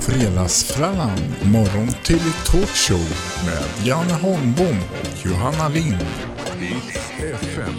Fredagsfrallan, morgon till talkshow med Janne Holmbom och Johanna Lind. FM.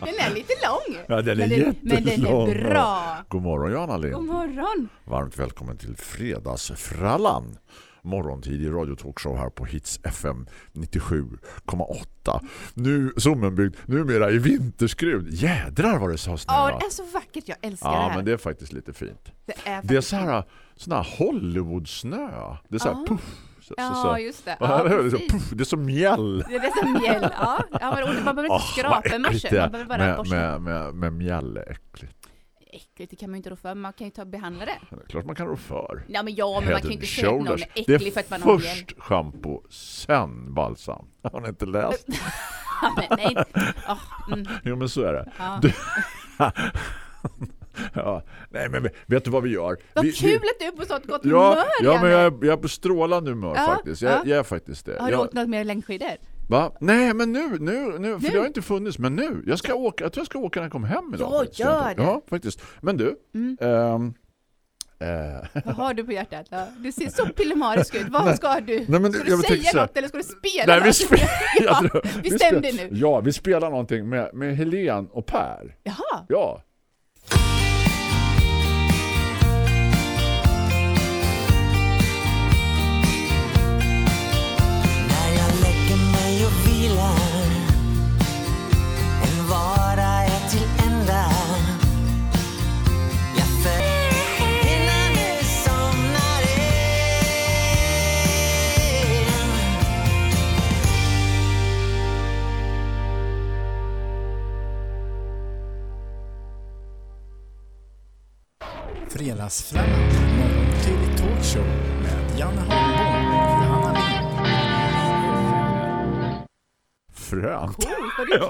Den är lite lång. Ja, den är men, den, men den är bra. God morgon Johanna Lind. God morgon. Varmt välkommen till Fredagsfrallan. Morgontid i radiotalkshow här på Hits FM 97,8. Nu Sommenbygd, numera i vinterskrud. Jädrar vad det sa snö. Ja, det är så vackert. Jag älskar det Ja, här. men det är faktiskt lite fint. det är, Det är så här, sån här Hollywood-snö. Det är så här Ja. puff. Så, Ja, så. just det. Ja, Ja, det, är så, puff, det är som mjäll. Det är som mjäll. Ja, ja men, man behöver inte Åh, skrapa det är. Man behöver bara med, borsta. med, med, med mjäll är äckligt. Äckligt, det kan man ju inte rå för. Man kan ju ta och behandla det. Det är klart man kan rå för. Ja, men ja, men man kan ju inte säga att någon är äcklig för att man det har är mjäll. först shampoo, sen balsam. Har ni inte läst? Ja, men, nej. Oh, mm, Jo, men så är det. ja. Du- Ja, nej, men vet du vad vi gör? Vad vi, kul vi, att du är på sånt gott Ja, humör, ja men Janne. jag, är- jag är på strålande humör Ja, faktiskt. Jag, ja. jag är faktiskt det. Har du jag, åkt något mer längdskidor? Va? Nej, men nu, nu, nu, för Nu? det har inte funnits, men nu. Jag ska åka, jag tror jag ska åka när jag kommer hem idag. Ja, faktiskt. gör det. Ja, faktiskt. Men du, Mm. eh, Vad har du på hjärtat? Ja, du ser så pillemarisk ut. Vad ska du? Nej, men ska du säga här- något eller ska du spela Nej, vi något? spelar, ja, jag tror- bestäm dig nu. Ja, vi spelar någonting med, med Helen och Per. Jaha. Ja. Fredagsfrallan, morgon till talkshow med Janne Holmbom och Johanna Lind. Fränt. Coolt vad du kan.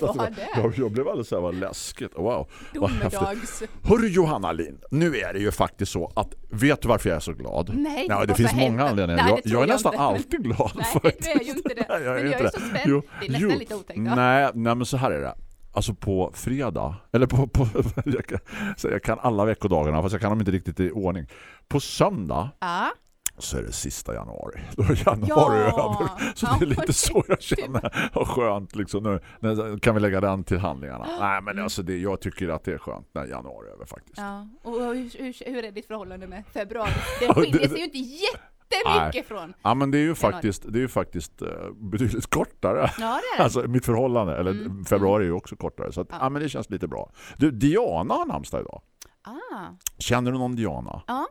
jag, var inte. det? Jag, jag blev alldeles så här, vad läskigt. Wow. Domedags... Hörru Johanna Lind, nu är det ju faktiskt så att vet du varför jag är så glad? Nej, det varför finns många händer- anledningar. Nej, jag, det jag är jag nästan inte. alltid glad Nej, faktiskt. du är ju inte det. Nej, jag Men jag är så spänd. Jo, Det är nästan jo. lite otäckt, ja. Nej, nej, men så här är det. Alltså på fredag, eller på, på jag, kan, så jag kan alla veckodagarna fast jag kan dem inte riktigt i ordning. På söndag Ja. så är det sista januari. Då är januari Ja. över. Så det är lite så jag känner. Och skönt liksom nu. Nu kan vi lägga den till handlingarna. Nej men alltså det, jag tycker att det är skönt när januari är över faktiskt. ja. Och hur, hur, hur är ditt förhållande med februari? Det skiljer sig ju inte jättemycket Nej. från. Ja men det är ju faktiskt, det är ju faktiskt eh, betydligt kortare. Ja, det är det. Alltså mitt förhållande, eller Mm. februari är ju också kortare. Så att, ja. Ja. men det känns lite bra. Du, Diana har namnsdag idag. Ah. Känner du någon Diana? Ja.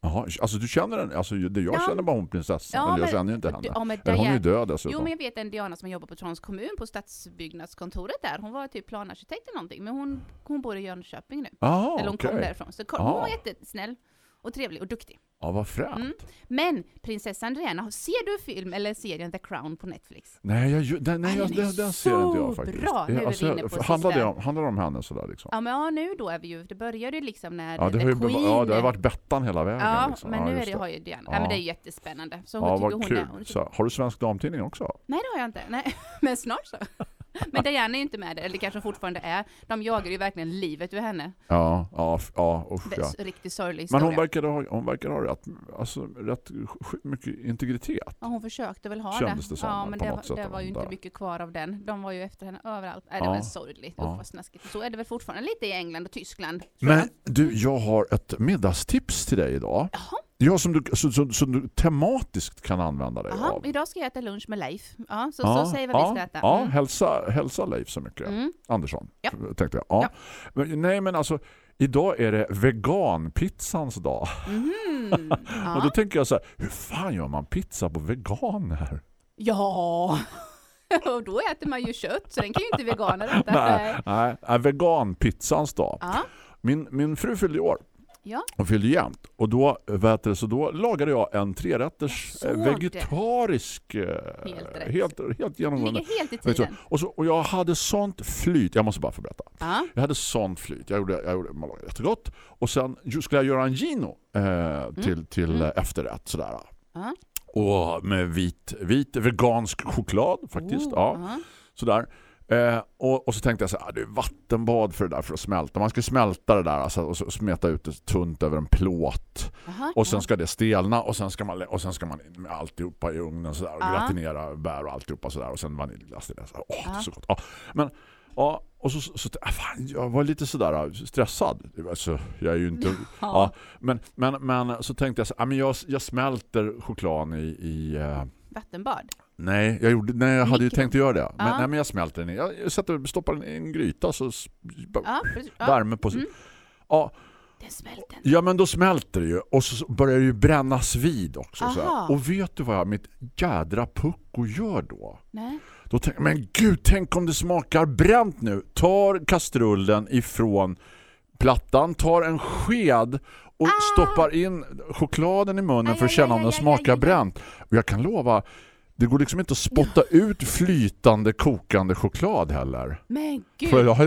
Jaha, alltså du känner den, alltså det jag Ja. känner bara hon prinsessan, Ja, eller jag känner ju inte henne. Ja, men hon är ju död dessutom. Jo, men jag vet en Diana som jobbar på Trons kommun på stadsbyggnadskontoret där. Hon var typ planarkitekt eller någonting, men hon, hon bor i Jönköping nu. Jaha, eller hon kom okej. därifrån. Så hon Ah. var jättesnäll och trevlig och duktig. Ja, vad fränt. Mm. Men prinsessan Diana, ser du film eller serien The Crown på Netflix? Nej, jag, den, nej, Ja, jag, den den, den ser inte jag faktiskt. bra. Nu är vi alltså, inne på handlar, det om, handlar det om henne sådär liksom? Ja, men ja, nu då är vi ju, det började ju liksom när Ja, det The har, ju, Queen... ja, det har varit Bettan hela vägen. Ja, liksom. men nu är det, har ju Diana. Ja. Ja. men det är jättespännande. Så hon Ja, vad hon kul. Hon Så, har du Svensk Damtidning också? nej, det har jag inte. Nej, men snart så. Men Diana är ju inte med där, eller kanske fortfarande är. De jagar ju verkligen livet ur henne. Ja, ja, ja, usch, ja. riktigt sorglig Men historia. hon verkar ha, hon verkar ha rätt, alltså, rätt mycket integritet. Ja, hon försökte väl ha Kändes det. det ja, men det, var- det var ju inte där. mycket kvar av den. De var ju efter henne överallt. Nej, det Ja. var sorgligt. Ja. Usch snaskigt. Så är det väl fortfarande lite i England och Tyskland. Men jag. du, jag har ett middagstips till dig idag. Jaha. Ja, som du, så, så, så du tematiskt kan använda dig Jaha, av. idag ska jag äta lunch med Leif. Ja, så, Ja, så säg vad ja, vi ska äta. Ja, Mm. hälsa, hälsa Leif så mycket. Mm. Andersson, Ja. tänkte jag. Ja. Men, nej, men alltså, idag är det veganpizzans dag. Mhm. Och då Ja. tänker jag så här, hur fan gör man pizza på veganer? ja. Och då äter man ju kött, så den kan ju inte veganer äta. Nej, nej, nej, veganpizzans dag. Ja. Min, min fru fyllde år. Ja. Hon fyllde jämnt. Och då, vet så då lagade jag en trerätters Jag eh, vegetarisk eh, Helt rätt. helt, helt genomgående. Helt i tiden. och, så, och jag hade sånt flyt, jag måste bara få berätta. Ja. Jag hade sånt flyt. Jag gjorde, jag gjorde man lagade jättegott. Och sen skulle jag göra en gino eh, till, till Mm. efterrätt. Sådär. Ja. och med vit, vit vegansk choklad faktiskt. Oh, ja, sådär. Eh, och, och så tänkte jag så här, ah, det är vattenbad för det där för att smälta. Man ska smälta det där alltså, och så smeta ut det tunt över en plåt. Aha, Och sen ja. ska det stelna och sen ska man, och sen ska man med alltihopa i ugnen sådär, och Ja. gratinera bär och alltihopa sådär och sen vaniljglass till det. Så, åh, det är så gott. Ja. Men ja, och så, så, så ah, fan, jag var lite sådär stressad. Det var Så, jag är ju inte... ja. men, men, men så tänkte jag så, ah, men jag, jag smälter chokladen i... i eh, Vattenbad. Nej, jag, gjorde, nej, jag hade ju tänkt att göra det. Men, Ja. nej, men jag smälter den. Jag, sätter, stoppar den i en gryta så Ja, värme på sig. Mm. Ja, Den smälter. Ja men då smälter det ju och så börjar det ju brännas vid också. Och vet du vad jag, mitt jädra pucko gör då? Nej. Då tänker men gud, tänk om det smakar bränt nu. Tar kastrullen ifrån plattan, tar en sked och stoppar in chokladen i munnen Ah! Aj, för att känna aj, om den aj, smakar bränt. Och jag kan lova, det går liksom inte att spotta ut flytande, kokande choklad heller. Men För gud. jag har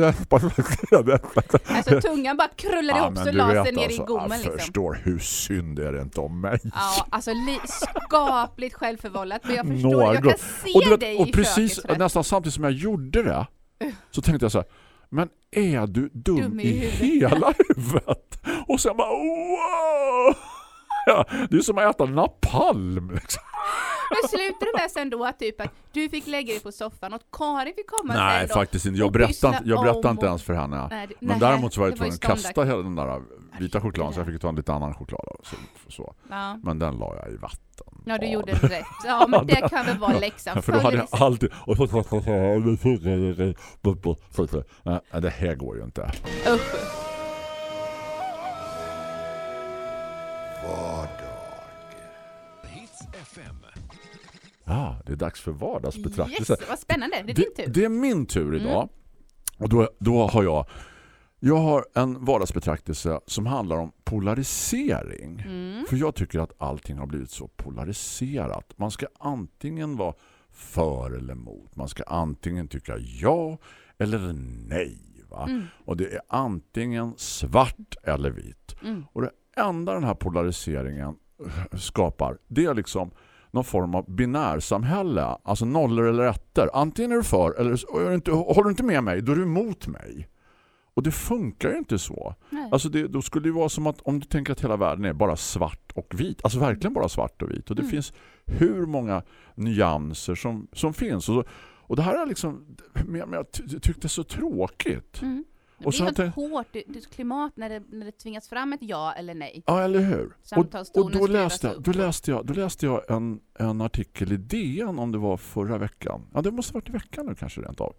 Alltså tungan bara krullar ihop så du la sig ner alltså, i gommen Jag liksom. förstår hur synd är det inte om mig. Ja, alltså li- skapligt självförvållat. Men jag förstår, jag kan se och, du vet, dig och precis köket. nästan samtidigt som jag gjorde det så tänkte jag så här men är du dum, Dum i i, huvudet." hela huvudet? Och sen bara wow! Ja, det är som att äta napalm. Liksom. Men slutade det där sen då att typ att du fick lägga dig på soffan och Karin fick komma Nej, sen då faktiskt inte. Jag berättade, jag berättade inte ens för henne. Nej, det- Men nej, däremot så var jag tvungen att kasta hela den där vita chokladen så jag fick ta en lite annan choklad. Så, så. Ja. Men den la jag i vatten. ja, du gjorde rätt. Ja, men det kan väl vara läxan. För då hade jag alltid... Nej, det här går ju inte. Usch. Hits Ja, det är dags för vardagsbetraktelse. Yes, vad spännande. Det är din Det, tur. det är min tur Mm. idag. Och då, då har jag jag har en vardagsbetraktelse som handlar om polarisering. Mm. För jag tycker att allting har blivit så polariserat. Man ska antingen vara för eller emot. Man ska antingen tycka ja eller nej. Va? Mm. Och det är antingen svart eller vitt. Mm. Och det enda den här polariseringen skapar, det är liksom någon form av binärsamhälle. Alltså nollor eller ettor. Antingen är du för eller är du inte, håller du inte med mig, då är du emot mig. Och det funkar ju inte så. Nej. Alltså det, då skulle det vara som att om du tänker att hela världen är bara svart och vit. Alltså verkligen bara svart och vit. Och det Mm. finns hur många nyanser som, som finns. Och, och det här är liksom, men men jag ty- tyckte så tråkigt. Mm. Och det är ett hårt det, det klimat när det, när det tvingas fram ett ja eller nej. Ja, eller hur? Och, och då, läste jag, då, läste jag, då läste jag en, en artikel i DN om det var förra veckan. Ja, det måste ha varit i veckan nu kanske rent av.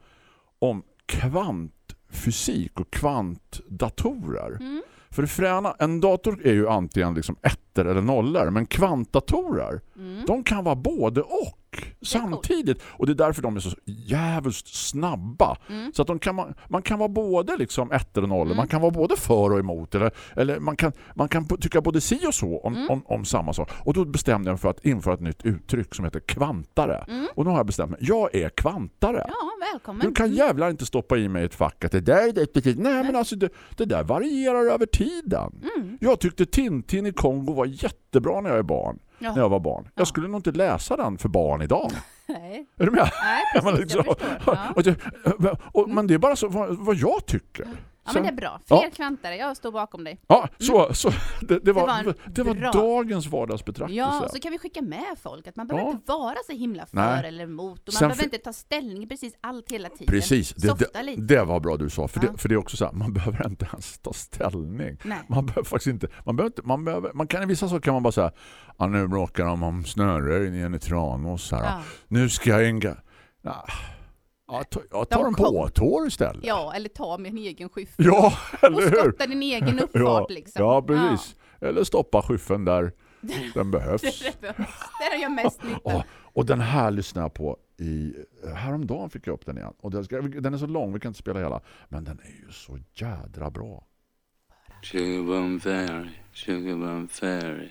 Om kvantfysik och kvantdatorer. Mm. För det fräna, en dator är ju antingen liksom ettor eller nollor. Men kvantdatorer, Mm. de kan vara både och samtidigt. Och det är därför de är så jävligt snabba. Mm. Så att de kan, man, man kan vara både liksom ettor och nollor. Mm. Man kan vara både för och emot. Eller, eller man kan, man kan tycka både si och så om, Mm. om, om samma sak. Och då bestämde jag mig för att införa ett nytt uttryck som heter kvantare. Mm. Och nu har jag bestämt mig. Jag är kvantare. Ja, välkommen. Du kan Mm. jävlar inte stoppa i mig ett fack att det där är det, det, Nej, men alltså det, det där varierar över tiden. Mm. Jag tyckte Tintin i Kongo var jättebra när jag är barn. Ja. När jag var barn. Ja. Jag skulle nog inte läsa den för barn idag. Nej, Är du med? Nej precis, jag liksom- förstår. Ja. Och det- och, men det är bara så vad, vad jag tycker. Ja, men det är bra. Fler Ja. kvantare, jag står bakom dig. Ja, så, så det, det, var, var en det var dagens vardagsbetraktelse. Ja, så kan vi skicka med folk att man behöver Ja. inte vara så himla för Nej. eller emot. Och man Sen behöver inte ta ställning precis allt hela tiden. Precis, det, det, det var bra du sa. För, Ja. det, för det är också så här, man behöver inte ens ta ställning. Nej. Man behöver faktiskt inte, man behöver inte, man behöver, man kan i vissa saker kan man bara säga, ja, nu bråkar de om snöröjning i en Tranås här. Ja. Nu ska jag inga, ja, jag tar, jag tar De en kom. påtår istället. ja, eller ta med en egen skyffel. Ja, och eller hur? skotta din egen uppfart Ja, liksom. ja, precis. Eller stoppa skyffeln där den behövs. Där gör mest nytta. Ja, och den här lyssnar jag på i häromdagen fick jag upp den igen. Och den, är så lång, vi kan inte spela hela. Men den är ju så jädra bra. Sugar bum fairy, sugar bum fairy.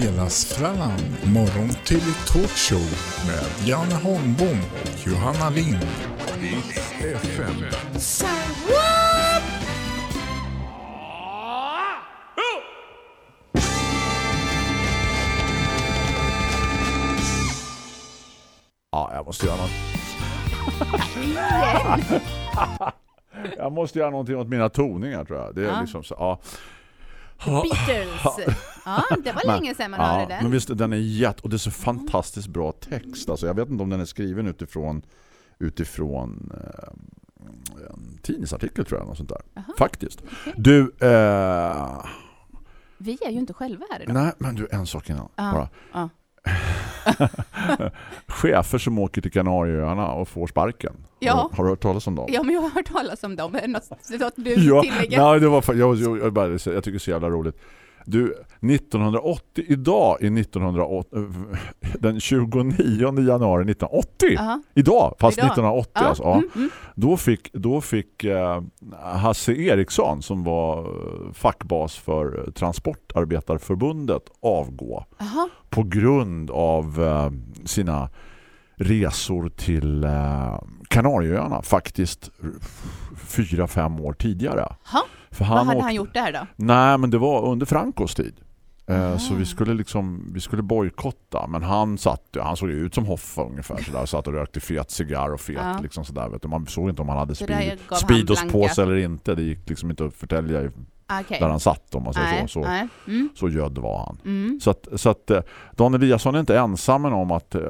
Fredagsfrallan, morgon till talkshow med Janne Holmbom och Johanna Lind. FM. Ja, jag måste göra något. Jag måste göra någonting åt mina toningar tror jag. Det är Ja. liksom så, ja. Beatles. Ja, det var länge sedan man ja, hörde den. Men visst, den är jätte... Och det är så fantastiskt bra text. Alltså, jag vet inte om den är skriven utifrån utifrån eh, en tidningsartikel tror jag. Något sånt där. Jaha, Faktiskt. okej. Du, eh, Vi är ju inte själva här idag. nej, men du, en sak innan. Ja, Bara. ja. Chefer som åker till Kanarieöarna och får sparken. Ja. Har, har du hört talas om dem? Ja, men jag har hört talas om dem. Något, något du Ja, nej, det var, jag, jag, jag, jag tycker det är så jävla roligt. Du, 1980, idag är 1980, den 29 januari 1980. Jaha. Idag, fast Idag. 1980 Ja, alltså. Ja. mm, mm. Då fick, då fick eh, Hasse Eriksson som var eh, fackbas för Transportarbetarförbundet avgå Jaha. på grund av eh, sina resor till eh, Kanarieöarna faktiskt fyra, fem år tidigare. Ha? För Vad hade åkte- han gjort där då? Nej, men det var under Francos tid. Eh, Aha. Så vi skulle liksom vi skulle bojkotta men han satt han såg ut som Hoffa ungefär så där satt och rökte fet cigarr och fet Ja. liksom så där vet du. Man såg inte om han hade speed, han speedos på sig eller inte. Det gick liksom inte att förtälja i- Okej. där han satt om man säger Nej, så. Så. Mm. så gödd var han. Mm. Så att, så att eh, Dan Eliasson är inte ensam om att uh,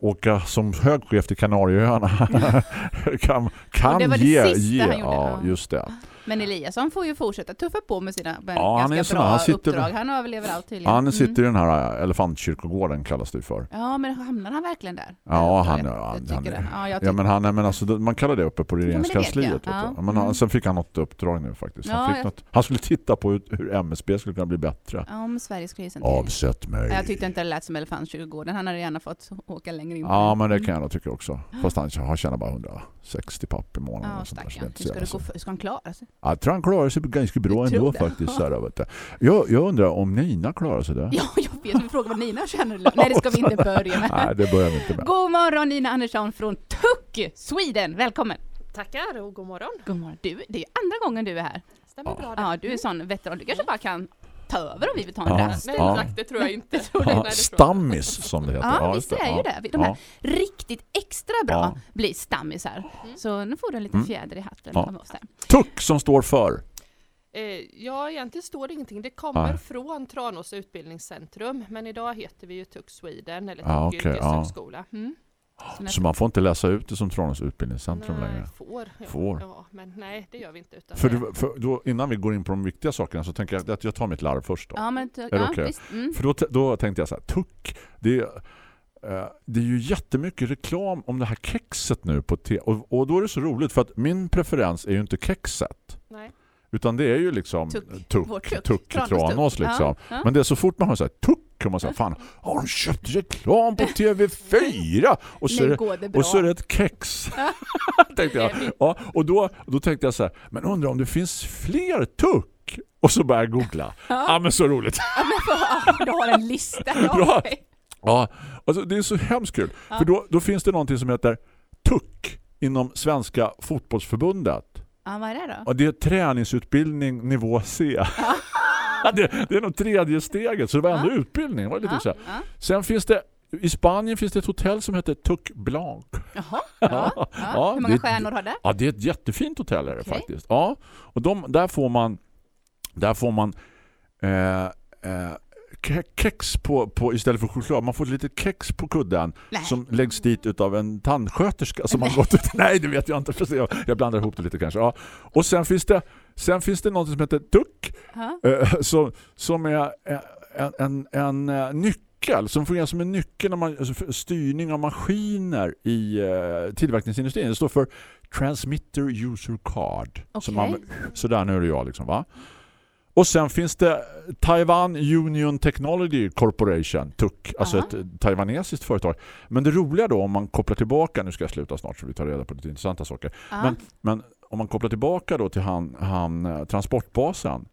åka som hög chef till Kanarieöarna kan, kan det var det ge, sista ge han gjorde, ja. just det. Men Eliasson får ju fortsätta tuffa på med sina Ja, han är ganska sån- bra han sitter- uppdrag. Han överlever allt tydligen. Han Mm. sitter i den här elefantkyrkogården kallas det för. Ja, men hamnar han verkligen där? Ja, han, han, han. Ja, Ja men han är, men alltså, man kallar det uppe på men det vet regeringskansliet. Ja. Men han, Mm. sen fick han något uppdrag nu faktiskt. Han, Ja, fick jag- något, han skulle titta på hur, MSB skulle kunna bli bättre. Ja, om Sveriges krishantering. Avsätt mig. Jag tyckte inte det lät som Elefantkyrkogården. Han hade gärna fått åka längre in Ja men det Mm. kan jag nog tycka också. Fast han, han tjänar bara 160 papp i månaden. Ja, är stackarn. Hur ska, det gå för, ska han klara sig? Ja, Jag tror han klarar sig ganska bra ändå det? faktiskt. Så här, vet. Jag, jag undrar om Nina klarar sig det? Ja, jag vet. Vi frågar vad Nina känner. Nej, det ska vi inte börja med. Nej, det börjar vi inte med. God morgon Nina Andersson från Tuck, Sweden. Välkommen. Tackar och god morgon. God morgon. Du, det är andra gången du är här. Stämmer Ja. bra det. Ja, du är sån veteran. Du kanske bara kan ta över om vi vill ta en Ja. rast. Nej Ja. tack, det tror jag inte. tror Ja, det tror jag inte. stammis som det heter. Ja, just visst är ju Ja. det. De här Ja. riktigt extra bra Ja. blir stammisar. Så nu får du en liten Mm. fjäder i hatten Ja. av oss här. Tuck som står för. Eh, ja, egentligen står det ingenting. Det kommer Nej. från Tranås utbildningscentrum, men idag heter vi ju TUC Sweden eller TUC Ja, okej, ja. yrkeshögskola. Mm. Så när- Så man får inte läsa ut det som Tranås utbildningscentrum Nej, längre. får. Ja, Får. Ja, men nej, det gör vi inte. Utan För, du- för då, innan vi går in på de viktiga sakerna så tänker jag att jag tar mitt larv först. Då. Ja, men det ja, okej? visst. Mm. För då, då tänkte jag så här, tuck, det är, eh, det är ju jättemycket reklam om det här kexet nu på te och, och då är det så roligt för att min preferens är ju inte kexet. nej. Utan det är ju liksom Tuck. tuck, tuck, tuck. Tranås liksom. Ja, ja. Men det är så fort man har så här tuck kan man säga, fan, har de köpt reklam på TV4? Och så, är Nu det, och så är det ett kex. tänkte jag. Ja, och då, då tänkte jag så här, men undrar om det finns fler tuck? Och så började jag googla. Ja, men så roligt. Ja, men för, du har en lista. Ja. Ja, alltså det är så hemskt kul. För då, då finns det någonting som heter tuck inom Svenska fotbollsförbundet. Ja, vad är det då? Och det är träningsutbildning nivå C. det, det är nog tredje steget, så det var ändå Ja. utbildning. Var lite Ja, så ja. Sen finns det I Spanien finns det ett hotell som heter Tuc Blanc. Jaha, ja. ja. Ja, Hur många det- stjärnor har det? Ja, det är ett jättefint hotell är det Okej. faktiskt. Ja, och de, där får man där får man eh, eh, kex på, på istället för choklad. Man får ett litet kex på kudden Nej. som läggs dit utav en tandsköterska som har gått ut. Nej, det vet jag inte. Jag, jag blandar ihop det lite kanske. Ja. Och sen finns det sen finns det något som heter tuck Ja. eh, som, som är eh, en, en, en eh, nyckel som fungerar som en nyckel när man alltså styrning av maskiner i eh, tillverkningsindustrin. Det står för Transmitter User Card. Så, Okej. man, så där nu är det jag liksom va? Och sen finns det Taiwan Union Technology Corporation, TUC, alltså Aha. ett eh, taiwanesiskt företag. Men det roliga då om man kopplar tillbaka, nu ska jag sluta snart så vi tar reda på lite intressanta saker. Men, men om man kopplar tillbaka då till han, han eh, transportbasen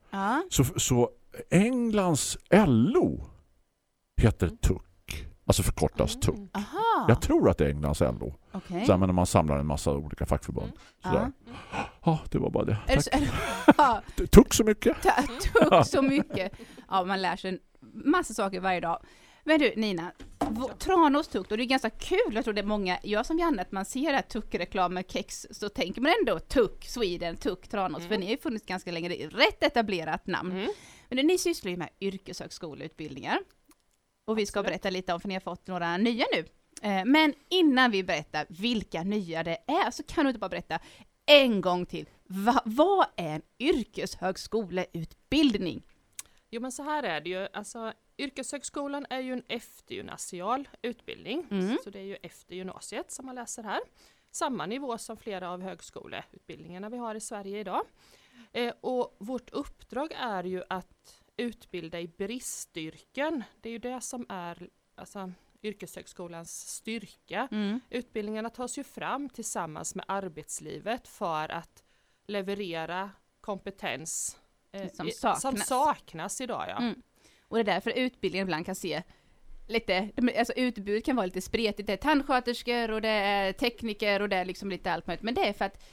så, så Englands LO heter TUC. Alltså förkortas TUC. Mm. Aha, Jag tror att det är Englands LO. okej. Sen när man samlar en massa olika fackförbund. Sådär. Ja. Ja, det var bara det. Är det Tack. så, är det, ja, TUC så mycket. tog så mycket. Ja, man lär sig en massa saker varje dag. Men du Nina, Tranås tukt, och det är ganska kul, jag tror det är många, jag som Janne, att man ser här tuck-reklam med kex, så tänker man ändå tuck, Sweden, tuck, Tranås, Mm. för ni har ju funnits ganska länge, det är ett rätt etablerat namn. Mm. Men ni sysslar ju med yrkeshögskoleutbildningar. Och vi ska berätta lite om, för ni har fått några nya nu. Eh, Men innan vi berättar vilka nya det är, så kan du inte bara berätta en gång till. Va, vad är en yrkeshögskoleutbildning? Jo men så här är det ju, alltså yrkeshögskolan är ju en eftergymnasial utbildning, Mm. så det är ju efter gymnasiet som man läser här. Samma nivå som flera av högskoleutbildningarna vi har i Sverige idag. Eh, och vårt uppdrag är ju att utbilda i bristyrken. Det är ju det som är alltså, yrkeshögskolans styrka. Mm. Utbildningarna tas ju fram tillsammans med arbetslivet för att leverera kompetens eh, Som saknas. som saknas idag. Ja. Mm. Och det är därför utbildningen ibland kan se lite, alltså utbud kan vara lite spretigt. Det är tandsköterskor och det är tekniker och det är liksom lite allt möjligt. Men det är för att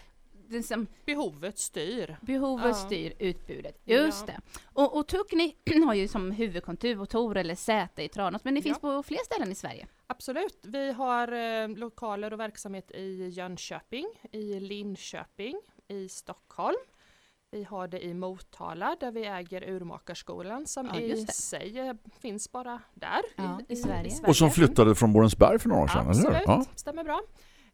det som Behovet styr. behovet Ja. styr utbudet. Ja. Just det. Och, och TUC ni har ju som huvudkontor eller säte i Tranås, men ni finns på fler ställen i Sverige. Absolut. Vi har eh, lokaler och verksamhet i Jönköping, i Linköping, i Stockholm. Vi har det i Motala där vi äger Urmakarskolan som Ja, i sig eh, finns bara där Ja, i Sverige. Och som flyttade från Borensberg för några år sedan, eller Absolut, hur? Ja. stämmer bra.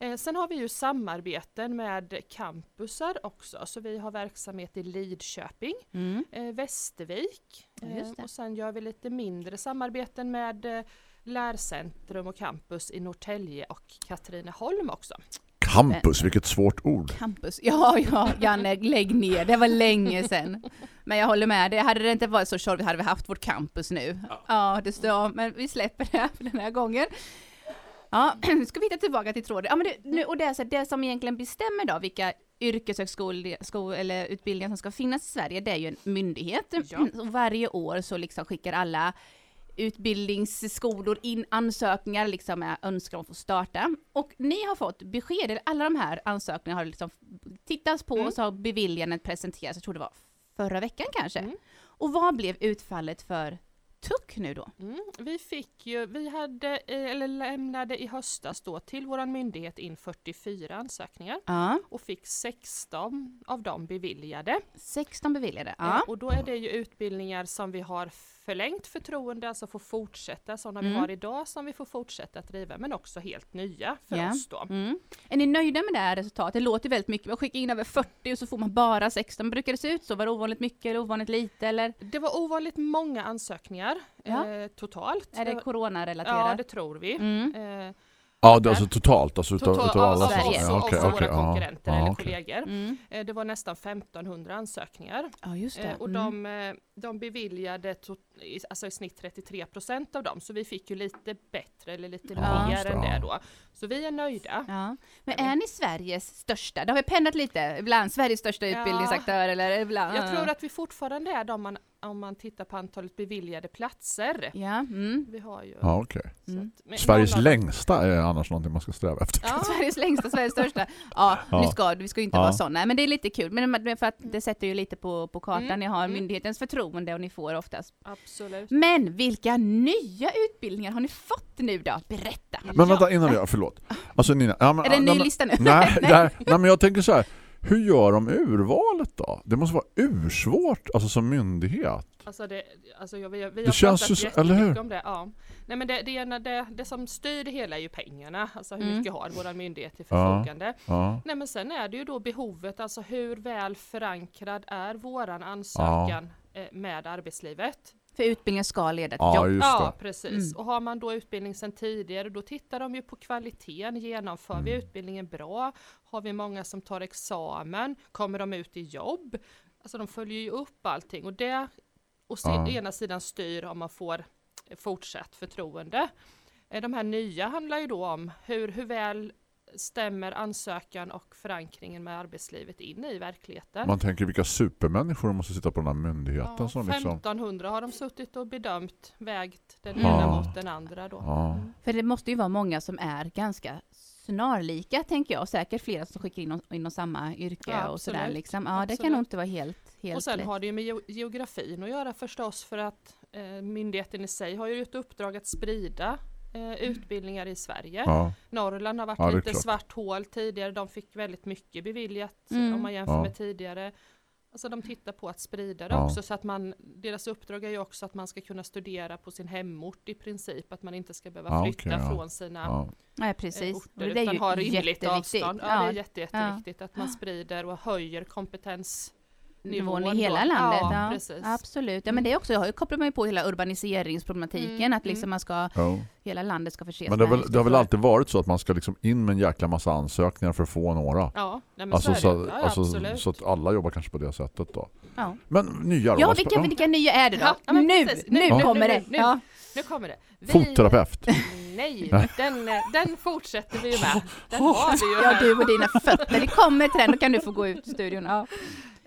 Eh, sen har vi ju samarbeten med campusar också, så vi har verksamhet i Lidköping, Mm. eh, Västervik Ja, eh, och sen gör vi lite mindre samarbeten med eh, Lärcentrum och campus i Norrtälje och Katrineholm också. Campus, vilket svårt ord. Campus. Ja, ja, Janne, lägg ner. Det var länge sedan. Men jag håller med dig. Hade det inte varit så tjorvigt hade vi haft vårt campus nu. Ja, det står, men vi släpper det för den här gången. Ja, nu ska vi hitta tillbaka till tråden. Ja, men det, nu, och det, är så, det som egentligen bestämmer då vilka yrkeshögskolor sko- eller utbildningar som ska finnas i Sverige, det är ju en myndighet. Ja. Och varje år så liksom skickar alla utbildningsskolor in ansökningar liksom med önskan om att få starta. Och ni har fått besked, alla de här ansökningarna har liksom tittats på Mm. och så har beviljandet presenterats, jag tror det var förra veckan kanske. Mm. Och vad blev utfallet för TUC nu då? Mm. Vi fick ju, vi hade, eh, eller lämnade i höstas då till våran myndighet in 44 ansökningar Ja, och fick 16 av dem beviljade. 16 beviljade. Eh, Ja. Och då är det ju utbildningar som vi har förlängt förtroende, alltså får fortsätta, sådana vi Mm. har idag som vi får fortsätta att driva, men också helt nya för Ja. oss då. Mm. Är ni nöjda med det här resultatet? Det låter väldigt mycket. Man skickar in över 40 och så får man bara 16. Brukar det se ut så? Var det ovanligt mycket eller ovanligt lite? Eller Det var ovanligt många ansökningar Ja. eh, totalt. är det var- coronarelaterat? Ja, det tror vi. Mm. Eh, Ja, det är alltså totalt, alltså utav, total- utav alla alltså Sverige. också, Ja, också okej, våra okej, ja. konkurrenter Ja, eller okej. kollegor. Mm. Eh, Det var nästan 1500 ansökningar. Ja, just det. Eh, Och Mm. de, eh, de beviljade to- i- alltså i snitt 33 procent av dem, så vi fick ju lite bättre eller lite Ja, mer det, än det då. Så vi är nöjda. Ja. Men är ni Sveriges största? Det har vi pendlat lite. Ibland Sveriges största Ja. utbildningsaktör eller ibland... Jag tror att vi fortfarande är de man om man tittar på antalet beviljade platser. Ja, mm. Vi har ju... Ja, så Mm. att- Sveriges någon längsta är annars någonting man ska sträva efter. Ja, Sveriges längsta, Sveriges största. Ja, Ja. Nu ska, vi ska ju inte Ja. vara sådana, men det är lite kul. Men för att det sätter ju lite på, på kartan. Mm, Ni har mm. myndighetens förtroende och ni får oftast. absolut. Men vilka nya utbildningar har ni fått nu då? Berätta! Men vänta innan jag, förlåt. Alltså Nina, ja, men, Är det en nej, ny men- lista nu? Nej, nej, nej, men jag tänker så här. Hur gör de urvalet då? Det måste vara ursvårt, alltså som myndighet. Alltså det, alltså jag, vi, har- Det känns ju så- eller hur? om det. Ja. Nej, men det, det, det, det som styr det hela är ju pengarna, alltså hur Mm. mycket har vår myndighet till Ja. förfogande. Ja. Nej men sen är det ju då behovet, alltså hur väl förankrad är våran ansökan eh, med arbetslivet? För utbildningen ska leda till Ja, jobb. Ja, precis. Mm. Och har man då utbildning sedan tidigare, då tittar de ju på kvaliteten. Genomför vi Mm. utbildningen bra? Har vi många som tar examen? Kommer de ut i jobb? Alltså de följer ju upp allting och det och se, Ja. ena sidan styr om man får fortsatt förtroende. Eh, De här nya handlar ju då om hur, hur väl stämmer ansökan och förankringen med arbetslivet in i verkligheten. Man tänker vilka supermänniskor måste sitta på den här myndigheten Ja, som liksom... 1500 har de suttit och bedömt, vägt den Ja. ena mot den andra då. Ja. Mm. För det måste ju vara många som är ganska snarlika, tänker jag. Säkert flera som skickar in inom samma yrke Ja, och sådär. Liksom. Ja, det kan nog inte vara helt, helt Och sen lätt. har det ju med geo- geografin att göra förstås för att eh, myndigheten i sig har ju ett uppdrag att sprida eh, utbildningar i Sverige. Ja. Norrland har varit Ja, lite klart. svart hål tidigare, de fick väldigt mycket beviljat Mm. om man jämför Ja. med tidigare. Alltså de tittar på att sprida det Ja. också så att man, deras uppdrag är ju också att man ska kunna studera på sin hemort i princip, att man inte ska behöva Ja, flytta ja. från sina Ja. Nej, eh, precis. orter Och det är utan ha rimligt avstånd. Ja, det är jätte, jätteviktigt att man sprider och höjer kompetens nivån i hela då. landet. Ja, Ja. Absolut. Ja, men det är också, jag har ju kopplat mig på hela urbaniseringsproblematiken, Mm, att liksom mm. man ska, Jo. hela landet ska förses Men det väl, det har väl alltid varit så att man ska liksom in med en jäkla massa ansökningar för att få några. Ja, nej, Alltså, så är så, det. Ja, ja, alltså, så att alla jobbar kanske på det sättet då. Ja, Men nya då? ja vilka, vilka nya är det då? Ja, ja, nu, nu, Nu, nu, kommer det! nu. Ja. Nu kommer det. Vi, Fotterapeut. Nej, den, den fortsätter vi ju med. Den har vi ju ja, här. du och dina fötter, det kommer till den, då kan du få gå ut i studion. Ja.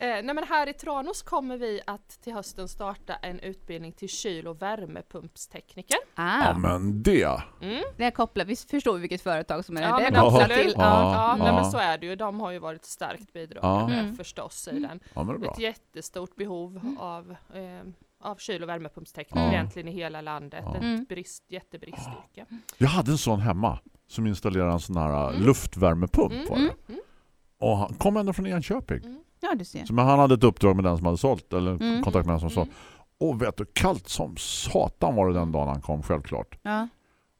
Eh, nej men här i Tranås kommer vi att till hösten starta en utbildning till kyl- och värmepumpstekniker. Ah, Ja men det. Mm. det är kopplat, vi förstår vi vilket företag som är det. Ja, det är men kopplat absolut. till, Ja. ja. Ja, nej, men så är det ju. De har ju varit starkt bidragande Ja. Mm. förstås i den. Ja men det är bra. Ett jättestort behov av, eh, av kyl- och värmepumpstekniker Ja. egentligen i hela landet. Ja. Mm. Ett brist, jättebristyrke. Jag hade en sån hemma som installerade en sån här Mm. luftvärmepump Mm, mm, mm, Och han kom ända från Enköping. mm. Ja, du ser. Så, men han hade ett uppdrag med den som hade sålt, eller Mm. kontakt med den som sålt. Mm. Och vet du, kallt som satan var det den dagen han kom, självklart. Ja.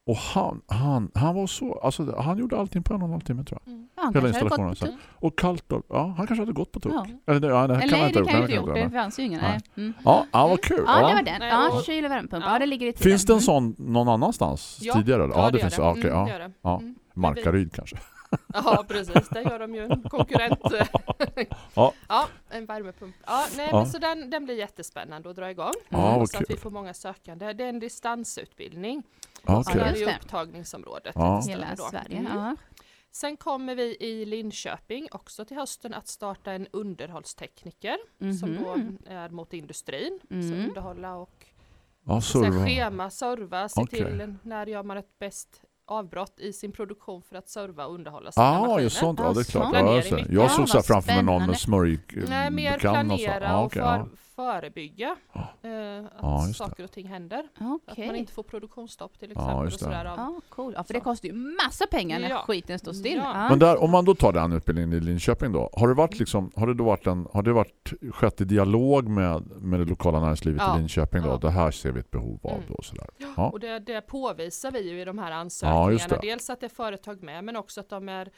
Och han, han, han var så, alltså han gjorde allting på en och en halv timme tror jag. Mm. Ja, han Hela installationen. Så. Och kallt, och, ja han kanske hade gått på tok. Ja. Eller det, ja, det kan Eller det kan jag det inte gjort, kan det jag inte. fanns ju ingen. Nej. Nej. Mm. Ja, ja, vad kul. Ja, det Ja. var den. Nej, Ja, kyl och värmepump. Ja. Ja, det ligger i Finns det en tiden. sån någon annanstans Ja, tidigare? Ja, det, gör finns. Ja, okej, Mm, ja. det gör det. Ja. Mm. Markaryd kanske. Ja, precis. Där gör de ju en konkurrent. Ja. ja, en värmepump. Ja, nej, Ja. Men så den, den blir jättespännande att dra igång. Ja, vad så att vi får många sökande. Det är en distansutbildning. Ja, Så okej. det är upptagningsområdet. Ja. Hela då. Sverige. Mm. Ja. Sen kommer vi i Linköping också till hösten att starta en underhållstekniker som då Mhm. är mot industrin. Så Mm. underhålla och Ja, så serva. schema, serva, se Okej. till när gör man ett bäst avbrott i sin produktion för att serva och underhålla sina Ja, maskiner. just sånt. Ja, det är Ja, klart. Ja, jag, Ja, såg så framför mig någon med smörj Nej, mer kan och så. planera Ja, och för, ja. Förebygga Ja. eh, att Ja, saker och ting händer. Att Okej. man inte får produktionsstopp till Ja, exempel. just och sådär av, Ja, cool. Ja, för Så. det kostar ju massa pengar när Ja. skiten står still. Ja. Ja. Men där, om man då tar den utbildningen i Linköping då, har det varit liksom, har det då varit en, har det varit skett i dialog med, med det lokala näringslivet Ja. i Linköping då? Ja. Det här ser vi ett behov av Mm. då och sådär. Ja. Och det, det påvisar vi ju i de här Ja, ansökningarna. Dels att det är företag med men också att de är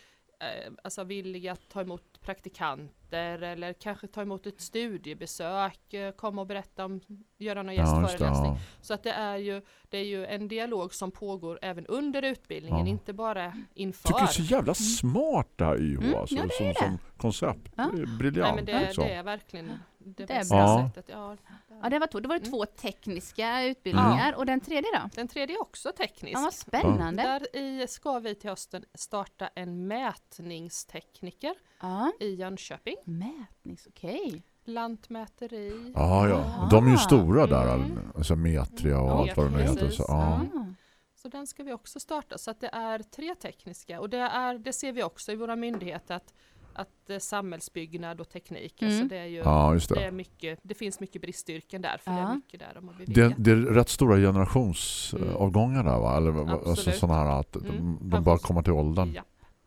alltså villiga att ta emot praktikanter eller kanske ta emot ett studiebesök, eh, komma och berätta om, göra någon Ja, just det. gästföreläsning. Ja. Så att det är, ju, det är ju en dialog som pågår även under utbildningen, Ja. inte bara inför. Tycker det är så jävla smart det här YH Mm, alltså, ja, det som, som koncept. Ja. Är Nej, briljant. men det, liksom. det är verkligen det, Det är bästa bra. sättet. Ja, Ja, det var, två. Det var det Mm. två tekniska utbildningar. Och den tredje då? Den tredje är också teknisk. Ja, vad spännande. Där i ska vi till hösten starta en mätningstekniker Ja, i Jönköping. mätnings, okej. lantmäteri. Ja, ja. De är ju stora där. Mm. Alltså Metria och Ja, allt vad det nu heter. Så, ja. Ah. Så den ska vi också starta. Så att det är tre tekniska och det, är, det ser vi också i våra myndigheter att, att eh, samhällsbyggnad och teknik, Mm. alltså det, är ju, ja, just det, det. är mycket, det finns mycket bristyrken där för det Ja. är mycket där de har Det, det är rätt stora generationsavgångar där va? Eller alltså sådana här att de, Mm. de bara kommer till åldern. Ja.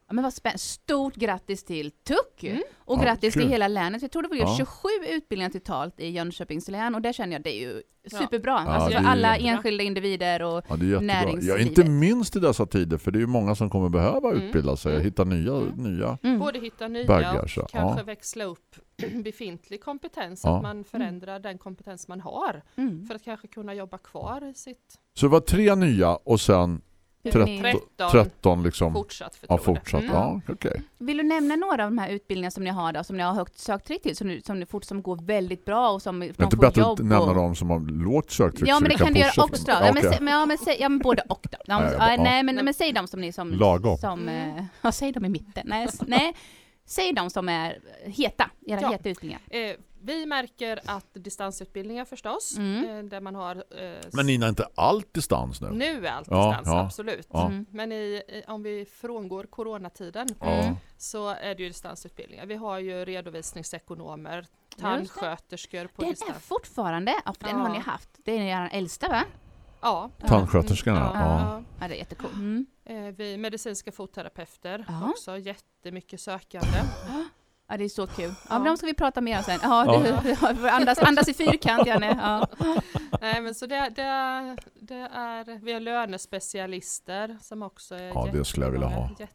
Ja, men vad spännande. Stort grattis till TUC Mm. och Ja, grattis kul. till hela länet. Jag tror det var ju Ja. 27 utbildningar totalt i Jönköpings län och det känner jag det är ju superbra. Ja, alltså för alla jättebra. enskilda individer och Ja, jättebra. Ja, Näringslivet. inte minst i dessa tider, för det är ju många som kommer behöva Mm. utbilda sig och Mm. hitta nya, Mm. nya. mm. Både hitta nya Baggar, och kanske ja. växla upp befintlig kompetens, Ja. att man förändrar den kompetens man har Mm. för att kanske kunna jobba kvar i sitt Så det var tre nya och sen 13, 13 liksom. fortsatt Ja, förtroende. fortsatt. Mm. Ja, okej. vill du nämna några av de här utbildningarna som ni har då, som ni har högt söktryck till, som, ni- som, ni fort, som går väldigt bra och som Men de inte får bättre jobb att nämna och... dem som har lågt söktryck Ja men det kan du göra också. Ja, men, sä, men, ja, men, ja, men både och då. De, Ja, ja, bara- ja. nej, men, men säg dem som ni som... Lagom. Som, Mm. eh, ja, säg dem i mitten. Nej, nej. Säg dem som är heta, era Ja. heta utbildningar. Eh, vi märker att distansutbildningar förstås, Mm. eh, där man har... Eh, Men Nina, inte allt distans nu? nu är allt Ja, distans, ja, absolut. ja. Mm. Men i, i, om vi frångår coronatiden Ja. Mm. så är det ju distansutbildningar. Vi har ju redovisningsekonomer, det. tandsköterskor på är distans. fortfarande, ja, den Ja. har ni haft. Det är er äldsta va? Ja. Tandsköterskorna, Mm, ja. Ja, det är jättecool. Mm. Eh, vi medicinska fotterapeuter Ja. också, jättemycket sökande. Ja, det är så kul. Ja, Ja. men de ska vi prata mer om sen. Ja, Ja. Andas, andas i fyrkant, Janne. Ja. Nej, men så det, det, det är, vi har lönespecialister som också är Ja, det skulle jag vilja ha. Jätte,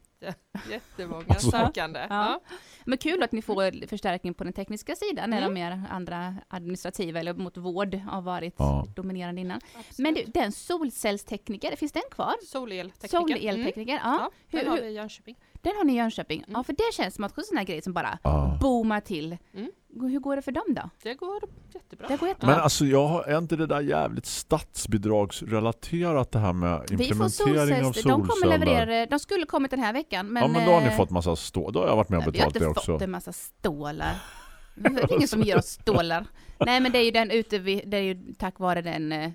jättemånga Alltså. sökande. Ja. Ja. Men kul att ni får förstärkning på den tekniska sidan, när Mm. de mer andra administrativa eller mot vård har varit Ja. dominerande innan. absolut. Men du, den solcellstekniker, finns den kvar? Soleltekniker. Mm. Soleltekniker, ja. Ja, den Hur- har vi i Jönköping. Den har ni i Jönköping. Ja, Mm. för det känns som att det är en sån här grej som bara Ja. boomar till. Mm. Hur går det för dem då? Det går jättebra. Det går jättebra. Men alltså jag har är inte det där jävligt statsbidragsrelaterat det här med Vi får implementering av solcells, de kommer solceller? leverera det. De skulle kommit den här veckan. Men, ja men då har ni eh, fått massa stå. Då har jag varit med och nej, Vi har betalt inte det fått också. en massa stålar. Det är ingen som ger oss stålar. Nej men det är ju den ute, det är ju tack vare den eh,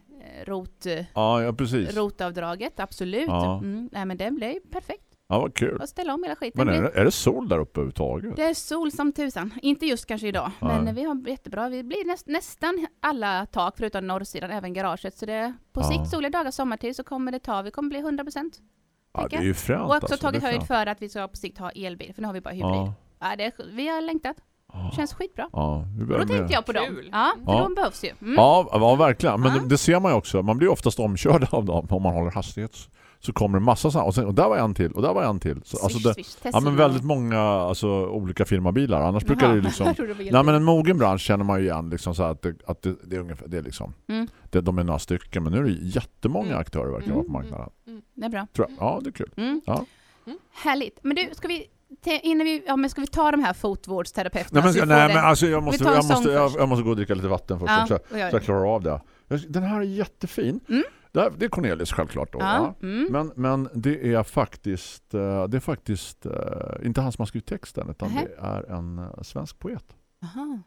rot, Ja, ja precis. rotavdraget, absolut. Ja. Mm, nej men det blev ju perfekt. Ja, vad kul. Att ställa om hela skiten. Men är det, är det sol där uppe överhuvudtaget? Det är sol som tusan. Inte just kanske idag, Nej. men vi har jättebra. Vi blir näst, nästan alla tak förutom norrsidan, även garaget. Så det, på Ja. sikt, soliga dagar sommartid, så kommer det ta, vi kommer bli 100 procent. Ja, det är ju fränt Och också alltså. tagit är höjd för att vi ska på sikt ha elbil, för nu har vi bara hybrid. Ja. Ja. det är, vi har längtat. Känns skitbra. Ja, Och då tänkte jag på dem. Kul. Ja, för Ja. de behövs ju. Mm. Ja, ja, verkligen. Men Ja. det, det ser man ju också. Man blir oftast omkörd av dem om man håller hastighet. Så kommer det massa sådana. Och, sen, och där var en till. Och där var en till. Så, alltså Swish, det, swish, ja, men väldigt många alltså, olika firmabilar. Annars brukar det liksom... Det Nej, men en mogen bransch känner man ju igen liksom så att, det, att det, det är ungefär det är liksom. Mm. Det, de är några stycken men nu är det jättemånga Mm. aktörer verkar Mm. på marknaden. Det är bra. Tror jag. Ja, det är kul. Mm. Ja. Mm. Härligt. Men du, ska vi, innan vi, ja, men ska vi ta de här fotvårdsterapeuterna? Nej, men, nej, men alltså jag måste, jag, måste, jag, jag måste gå och dricka lite vatten först ja, så, jag- så jag klarar av det. Den här är jättefin. Mm. Det, är Cornelis självklart då. ja. Mm. Men, men det är faktiskt, eh, det är faktiskt eh, inte han som har skrivit texten utan Nähä. det är en eh, svensk poet. Aha.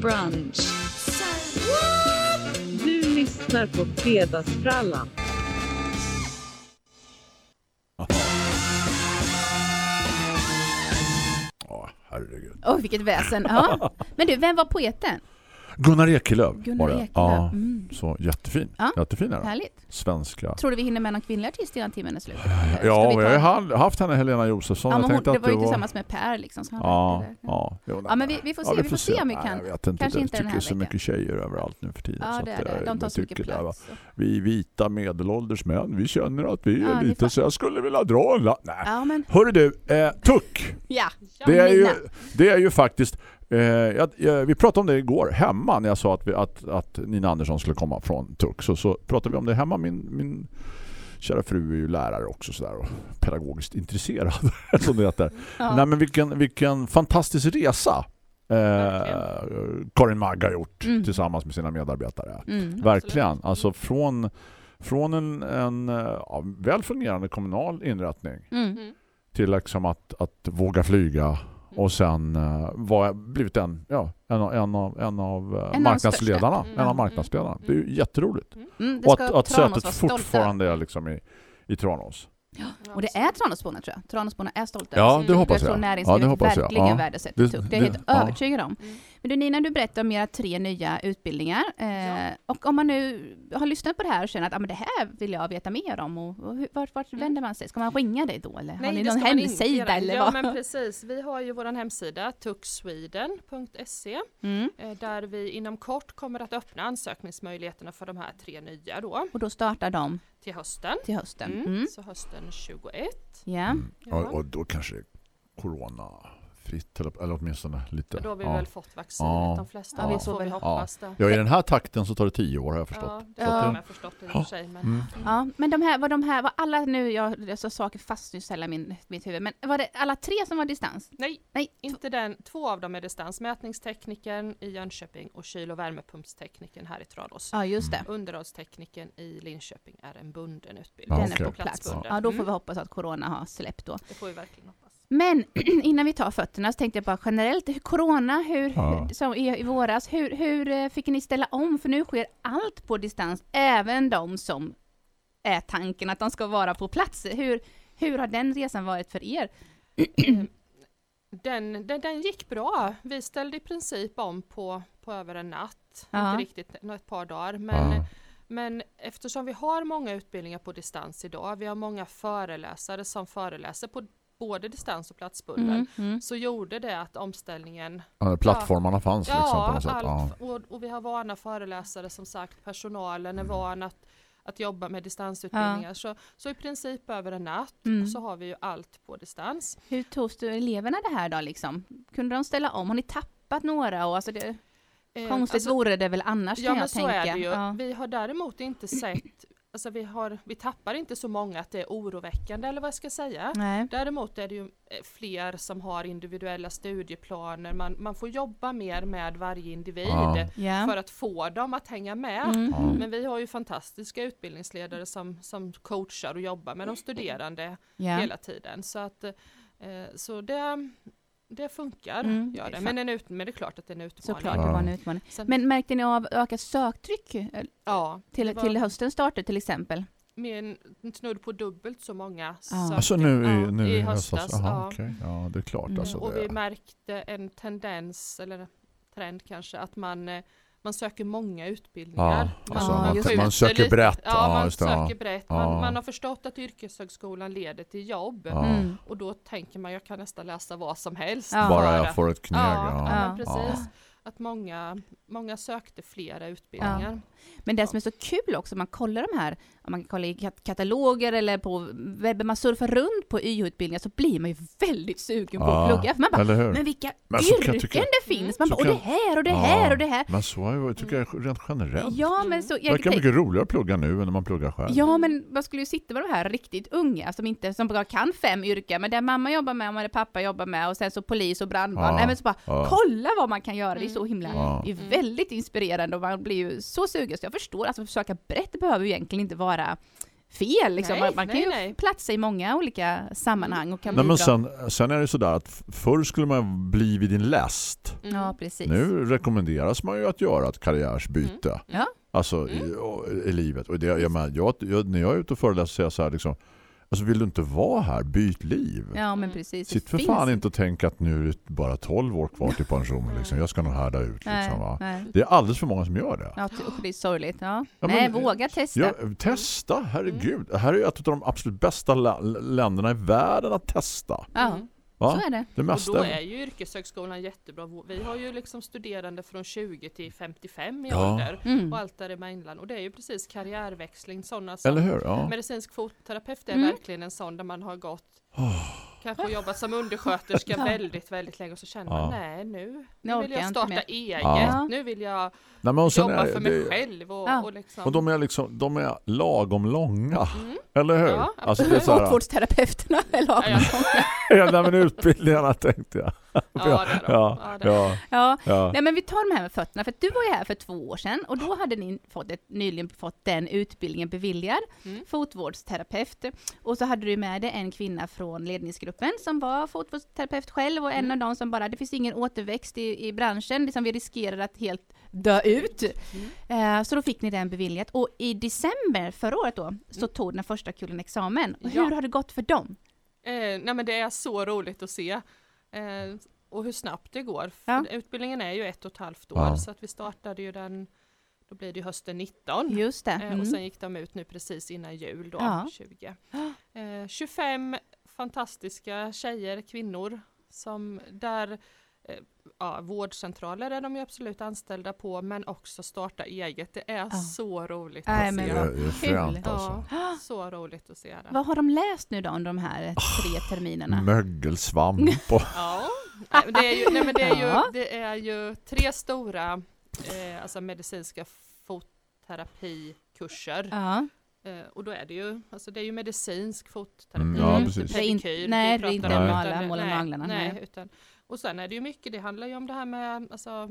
Brunch. Du lyssnar på Fredagsfrallan. Ja, herregud. Oj, vilket väsen. Ja. Men du, vem var poeten? Gunnar Ekelöf Gunnar var det. Ja, Mm. så jättefin. Ja. Jättefin är det. Härligt. Svenska. Tror du vi hinner med någon kvinnlig artist innan timmen är slut? Ja, vi jag har haft henne Helena Josefsson. Ja, jag men hon, det var ju var... tillsammans med Per liksom. som hade Ja, det ja. Jo, Ja, men vi, vi får se, vi får se om vi Nej, kan. jag vet inte. Kanske jag inte den här så mycket tjejer överallt nu för tiden. Ja, så det är det. De tar jag så mycket det, plats. Vi vita medelålders män, vi känner att vi är Ja, lite så jag skulle vilja dra en. Nej. Ja, men Hörru du, eh, Tuck, ja. det är, ju, Nina. det är ju faktiskt eh, jag, jag, vi pratade om det igår hemma när jag sa att, vi, att, att Nina Andersson skulle komma från Tuck så, så pratade vi om det hemma min, min kära fru är ju lärare också sådär, och pedagogiskt intresserad som det heter. Ja. Nej men vilken, vilken fantastisk resa eh, Karin Magg har gjort Mm. tillsammans med sina medarbetare. Mm. Verkligen. Alltså från, från en, en eh, ja, väl fungerande kommunal inrättning. Mm. till liksom att, att våga flyga och sen uh, var blivit en, ja, en, av- en av, en av eh, av de marknadsledarna. största. En av Mm. marknadsledarna. Det är ju jätteroligt. Mm, det Och att, att sätet fortfarande är liksom i, i Tranås. Och det är Tranåsborna tror jag. Tranåsborna är stolta. Ja, över det hoppas jag. tror jag. näringslivet Ja, det hoppas jag. verkligen Ja. värdesätter Det- TUC. Det är jag det- helt ja. övertygad om. Mm. Men du Nina, du berättar om era tre nya utbildningar. Eh, Och om man nu har lyssnat på det här och känner att ah, men det här vill jag veta mer om, och, och hur, vart, vart vänder man sig? Ska man ringa dig då? Eller har ni någon man inte hemsida? göra. Eller ja, vad? men precis. Vi har ju vår hemsida tuxsweden.se Mm. eh, där vi inom kort kommer att öppna ansökningsmöjligheterna för de här tre nya då Och då startar de till hösten. till hösten. Mm. Mm. Så hösten 21. Ja. Ja. Och, och då kanske det coronafritt eller, eller åtminstone lite. Då har vi ja. väl fått vaccinet Ja. de flesta. Ja. Ja, får vi hoppas det. ja, i den här takten så tar det tio år har jag förstått. Ja, det Ja. har jag förstått i och för sig. Men, Mm. Ja, men de här, var de här, var alla nu, jag, alltså saker fastnar i min, mitt huvud, men var det alla tre som var distans? Nej, Nej, inte den. Två av dem är distans. Mätningstekniken i Jönköping och kyl- och värmepumpstekniken här i Tranås. Ja, just det. Underhållstekniken i Linköping är en bunden utbildning. Ja, Den är på plats. Ja, då får Mm. vi hoppas att corona har släppt då. Det får vi verkligen hoppas. Men innan vi tar fötterna så tänkte jag bara generellt, corona, hur, Ja. som i, i våras, hur, hur eh, fick ni ställa om? För nu sker allt på distans, även de som är tanken att de ska vara på plats. Hur, hur har den resan varit för er? Den, den, den gick bra. Vi ställde i princip om på, på över en natt. Ja. Inte riktigt, ett par dagar. Men, Ja. men eftersom vi har många utbildningar på distans idag, vi har många föreläsare som föreläser på både distans och platsbunden, Mm, mm. så gjorde det att omställningen Ja, plattformarna fanns liksom på Ja, något sätt. Ja. allt, och, och vi har vana föreläsare som sagt, personalen är van att, att jobba med distansutbildningar. Så, så i princip över en natt Mm. så har vi ju allt på distans. Hur tog du eleverna det här då liksom? Kunde de ställa om? Har ni tappat några? Och alltså det, Eh, konstigt alltså, vore det väl annars Ja kan men jag så tänka. är det ju. Ja. Vi har däremot inte sett, alltså vi, har, vi tappar inte så många att det är oroväckande eller vad jag ska säga. Nej. Däremot är det ju eh, fler som har individuella studieplaner, man, man får jobba mer med varje individ Ja. För att få dem att hänga med. Mm. Men vi har ju fantastiska utbildningsledare som, som coachar och jobbar med de studerande Ja. hela tiden. Så, att, eh, så det, det funkar. Mm. Gör det. Men, en ut, men det är klart att det är en utmaning. Såklart, det var en utmaning. Sen, Men märkte ni av ökat söktryck eh, ja, till, var till höstens starter till exempel? med snudd på dubbelt så många sökte. Alltså nu, i, Ja, nu i höstas? höstas. Jaha, ja. okej. ja, det är klart. Mm. Alltså, och det, vi märkte en tendens, eller trend kanske, att man, eh, man söker många utbildningar. Ja, alltså, man, man skjuter söker brett. Ja, man söker brett. Ja. Man, man har förstått att yrkeshögskolan leder till jobb. Ja. Mm. Och då tänker man, jag kan nästan läsa vad som helst. Ja. Bara för jag att- får ett kneg. Ja, Ja, ja, Ja. men precis. Att många, många sökte flera utbildningar. Men det som är så kul också, man kollar de här, om man kollar i kat- kataloger eller på webben, man surfar runt på YH-utbildningar så blir man ju väldigt sugen på Ja, att plugga. För man bara, men vilka Men kan jag yrken tycka- det finns! Man så bara, och kan- det här och det Ja. här och det här. Men så det, tycker jag rent generellt. Ja, men så... Det Jag, verkar mycket roligare att plugga nu än när man pluggar själv. Ja, men man skulle ju sitta med de här riktigt unga som inte som bara kan fem yrken, men där mamma jobbar med och där pappa jobbar med och sen så polis och brandman. Ja, Nej, men så bara, ja. kolla vad man kan göra, det är så Mm. himla, Ja. det är väldigt inspirerande och man blir ju så sugen så jag förstår, alltså försöka brett behöver ju egentligen inte vara fel liksom. Nej, man, man kan nej, ju nej. platsa i många olika sammanhang och kan Nej, men sen, sen är det sådär att förr skulle man bli vid din läst. Mm. Ja, precis. Nu rekommenderas man ju att göra ett karriärsbyte. Ja. Alltså i, och- i livet. Och det, jag, menar, jag, jag, när jag är ute och föreläser så är jag så här liksom, Alltså vill du inte vara här, byt liv. Ja, men precis. Det Sitt för finns- fan inte och tänk att nu är det bara 12 år kvar till pension. Liksom. Jag ska nog härda ut. Liksom, va? nej. Det är alldeles för många som gör det. Ja, det är sorgligt. Ja. Ja, Nej, men- våga testa. Ja, testa, herregud. Det här är ju ett av de absolut bästa lä- länderna i världen att testa. Ja, Va? så är det. Det Och mesta. då är ju yrkeshögskolan jättebra. Vi har ju liksom studerande från 20 till 55 i Ja. ålder Mm. och allt däremellan. Och det är ju precis karriärväxling. Sådana som Eller hur? Ja. medicinsk fotterapeut är Mm. verkligen en sån där man har gått kanske jobbat som undersköterska väldigt, väldigt länge och så känner man Ja. nej nu, Nu vill jag starta eget, Ja. nu vill jag Nej, men jobba är för mig det- själv och, Ja. och liksom Och de är liksom de är lagom långa. Mm. Eller hur? Ja, alltså det är så här, Fotvårdsterapeuterna är lagom. ja. ja, nej, men utbildningarna tänkte jag. Ja, det är ja, Ja, det är ja, Ja. ja. Nej men vi tar de här med fötterna, för att du var ju här för två år sedan och då hade ni fått ett, nyligen fått den utbildningen beviljad, Mm. fotvårdsterapeut. Och så hade du med dig en kvinna från ledningsgruppen som var fotvårdsterapeut själv och en Mm. av dem som bara, det finns ingen återväxt i, i branschen, liksom vi riskerar att helt dö ut. Mm. Eh, så då fick ni den beviljat och i december förra året då så tog den första kullen examen. Och Mm. Ja. hur har det gått för dem? Eh, nej men det är så roligt att se. Eh, och hur snabbt det går. Ja. Utbildningen är ju ett och ett halvt år Ja. så att vi startade ju den, då blir det hösten 19. Just det. Eh, Mm. och sen gick de ut nu precis innan jul då, Ja. 20. Eh, 25 fantastiska tjejer, kvinnor, som där eh, ja, vårdcentraler är de ju absolut anställda på, men också starta eget. Det är Ja. så roligt Nej, att se. Det är, det är kul. fränt alltså. Ja, så roligt att se det. Vad har de läst nu då under de här tre terminerna? Mögelsvamp och Ja, det är ju, nej, men det är ju, det är ju tre stora eh, alltså medicinska fotterapikurser. Ja. Eh, och då är det ju, alltså det är ju medicinsk fotterapi, Mm, ja, inte pedikyr. nej, det är inte måla nej, naglarna, Nej, nej. utan, och sen är det ju mycket, det handlar ju om det här med alltså,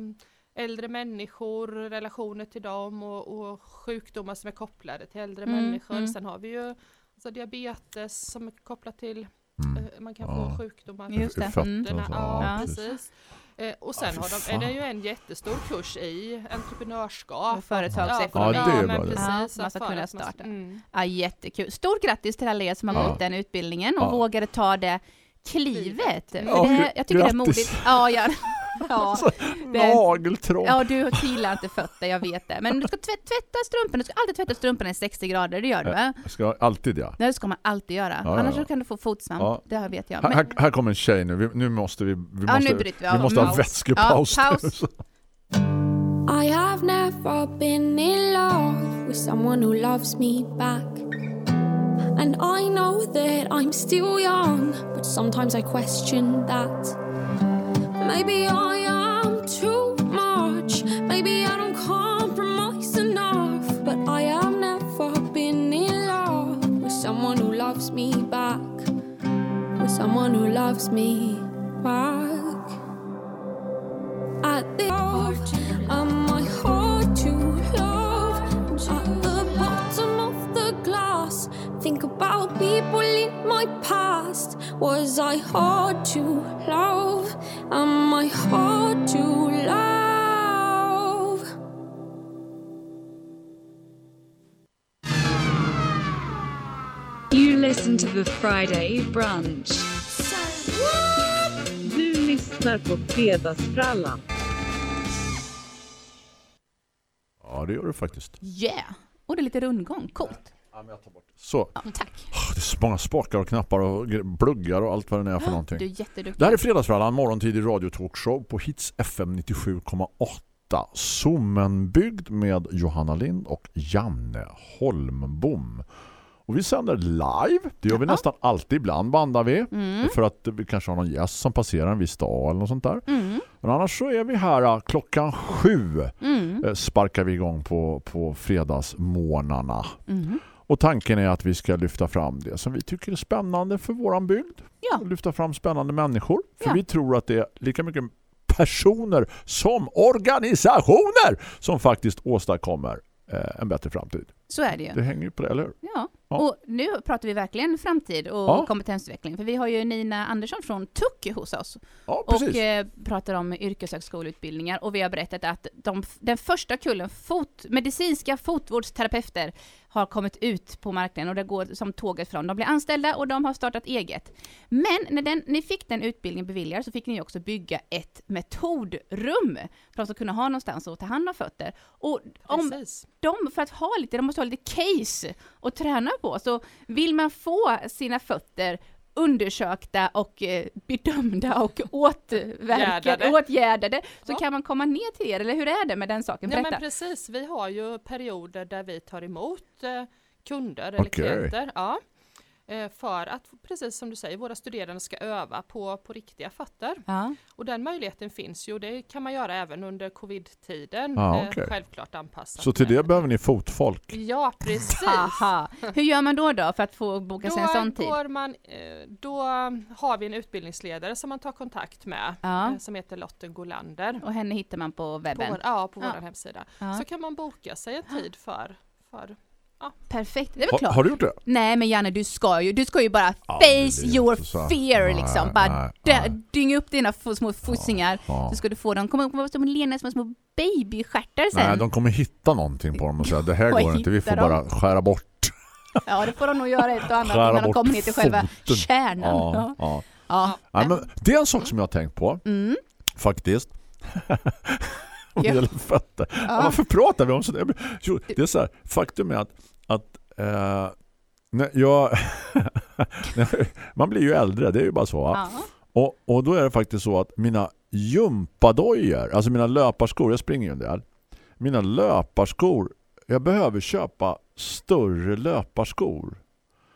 äldre människor, relationer till dem och, och sjukdomar som är kopplade till äldre Mm, människor. mm. Sen har vi ju alltså, diabetes som är kopplat till, mm. eh, man kan Ja. få sjukdomar fötter Mm. fötterna. Ja, Ja, precis. Eh, och sen Ja, har de, är det ju en jättestor kurs i entreprenörskap. Och företagsekonomi. Ja, det är det. precis. Ja, man ska kunna starta. Mm. Ja, jättekul. Stort grattis till alla er som har Ja. gått den utbildningen och Ja. vågade ta det klivet. Ja, det, jag tycker det är grattis. modigt. Ja, ja. ja. Alltså, Det- Nageltrång. ja, du gillar inte fötter, jag vet det. Men du ska tvätta, tvätta strumporna, du ska alltid tvätta strumporna i 60 grader, det gör du va? Jag ska alltid ja. Det ska man alltid göra, Ja, annars ja. kan du få fotsvamp. Ja. Det vet jag. Här, Men, här, här kommer en tjej nu. Vi, nu måste vi, vi Ja, måste, vi vi måste ha Paus. vätskepaus. Ja. I have never been in love with someone who loves me back. And I know that I'm still young, but sometimes I question that. Maybe I am too much, maybe I don't compromise enough. But I have never been in love with someone who loves me back. With someone who loves me back. At the am I hard Was I hard to love? Am I hard to love? You listen to the Friday brunch. Du lyssnar på Fredagsfrallan. Ja, det gör du faktiskt. yeah! Och det är lite rundgång, coolt. Så, Ja, tack. oh, det är så många spakar och knappar och pluggar och allt vad det är för någonting. Du är jätteduktig. Det här är Fredagsfrallan, morgontidig radiotalkshow på Hits FM 97,8. Sommenbyggd med Johanna Lind och Janne Holmbom. Och vi sänder live, det gör vi Jaha. nästan alltid, ibland bandar vi. Mm. För att vi kanske har någon gäst som passerar en viss dag eller något sånt där. Mm. Men annars så är vi här äh, klockan sju. Mm. eh, Sparkar vi igång på, på fredagsmorgnarna. Mm. Och tanken är att vi ska lyfta fram det som vi tycker är spännande för våran bygd. Ja. Lyfta fram spännande människor. För Ja. vi tror att det är lika mycket personer som organisationer som faktiskt åstadkommer eh, en bättre framtid. Så är det ju. Det hänger ju på det, eller hur? Ja. Ja. och nu pratar vi verkligen framtid och Ja. kompetensutveckling. För vi har ju Nina Andersson från TUC hos oss Ja, och eh, pratar om yrkeshögskoleutbildningar och vi har berättat att de, den första kullen fot, medicinska fotvårdsterapeuter har kommit ut på marknaden och det går som tåget från. De blir anställda och de har startat eget. Men när den, ni fick den utbildningen beviljad så fick ni också bygga ett metodrum för att kunna ha någonstans att ta hand om fötter. Och om Precis. de, för att ha lite, de måste ha lite case att träna på. Så vill man få sina fötter undersökta och eh, bedömda och åtverkade, åtgärdade så Ja. kan man komma ner till er, eller hur är det med den saken? Ja Berätta. men precis, vi har ju perioder där vi tar emot eh, kunder eller Okej. klienter. Ja. Eh, för att, precis som du säger, våra studerande ska öva på, på riktiga fötter. Ja. Och den möjligheten finns ju, det kan man göra även under covid-tiden. Ja, eh, okej. Självklart anpassat. Så till med- det behöver ni fotfolk. Ja, precis. Haha. Hur gör man då då för att få boka sig en sån tid? man, eh, då har vi en utbildningsledare som man tar kontakt med, Ja. som heter Lotten Golander. Och henne hittar man på På webben? vår, ja, på Ja. vår hemsida. Ja. Så kan man boka sig en tid för, för Perfekt, det är väl Ha, klart. har du gjort det? Nej men Janne du ska ju, du ska ju bara Ja, det face är your inte så. fear Nej, liksom. Bara nej, dynga upp dina små fossingar. Ja. Så ska du få dem, kommer kommer som lena små, små babystjärtar sen. Nej, de kommer hitta någonting på dem och säga det här Vad går inte, vi får hittar de? bara skära bort. Ja det får de nog göra ett och annat Skära innan de bort kommer ner till själva foten. kärnan. Ja, Ja. ja. Ja. Nej, men det är en sak som jag har tänkt på, Mm. faktiskt. Om det Ja. gäller fötter. Ja. Varför pratar vi om sådär? Det är så här, faktum är att, att eh, när jag, man blir ju äldre, det är ju bara så. Ja. Och, och då är det faktiskt så att mina gympadojor, alltså mina löparskor, jag springer ju en del. Mina löparskor, jag behöver köpa större löparskor.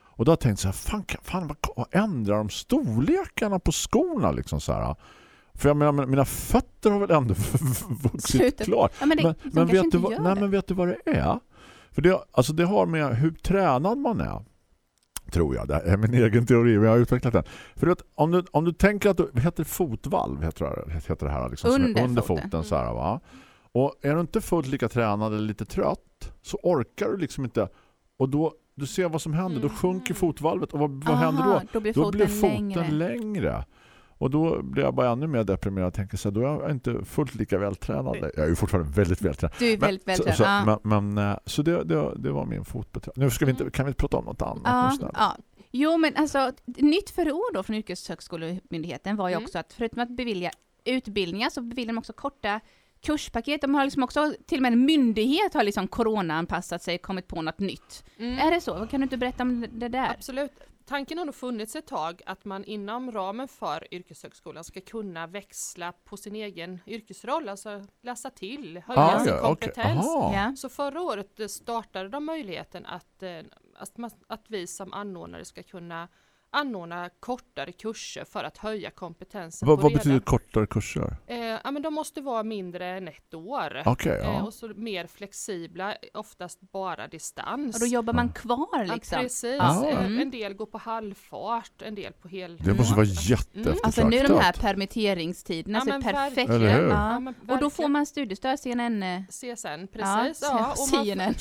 Och då har jag tänkt så här, fan, fan vad ändrar de storlekarna på skorna liksom så här. För jag menar, mina fötter har väl ändå vuxit Slutet. klart. Ja, men det- men, de men, vet du vad, nej, det. men vet du vad det är? För det, alltså det har med hur tränad man är tror jag. Det är min egen teori, men jag har utvecklat den. För att om du, om du tänker att du heter fotvalv heter det, heter det här liksom, Under under foten. foten så här, va? Och är du inte fullt lika tränad eller lite trött så orkar du liksom inte och då du ser vad som händer, då sjunker fotvalvet och vad, vad Aha, händer då? då blir då foten blir foten längre. längre. Och då blir jag bara ännu mer deprimerad och tänker så här, då är jag inte fullt lika vältränad. Jag är ju fortfarande väldigt vältränad. Du är väldigt så, vältränad, så, ja. men, men, eh, så det, det, det var min fotbeträning. Nu ska vi inte, kan vi inte prata om något annat? snälla? ja. Jo men alltså, nytt förord då från Yrkeshögskolemyndigheten var ju Mm. också att förutom att bevilja utbildningar så beviljar de också korta kurspaket. De har liksom också, till och med en myndighet har liksom corona-anpassat sig, kommit på något nytt. Mm. Är det så? Kan du inte berätta om det där? Absolut. Tanken har nog funnits ett tag att man inom ramen för yrkeshögskolan ska kunna växla på sin egen yrkesroll, alltså läsa till, höja Ah, sin ja, kompetens. Ja. Så förra året eh, startade de möjligheten att, eh, att, man, att vi som anordnare ska kunna anordna kortare kurser för att höja kompetensen. Vad, på vad betyder kortare kurser? Eh, ja, men de måste vara mindre än ett år. Okej, ja. eh, och så mer flexibla, oftast bara distans. Och då jobbar man kvar liksom? Ja, precis. Ja. Eh, Mm. En del går på halvfart, en del på hel... Det måste vara jätteeftertraktat. Alltså nu de här permitteringstiderna Ja, så är men perfekta. Eller hur? Ja. Och då får man studiestöd, CNN. eh, CSN, Ja, precis. Ja, och man, CNN.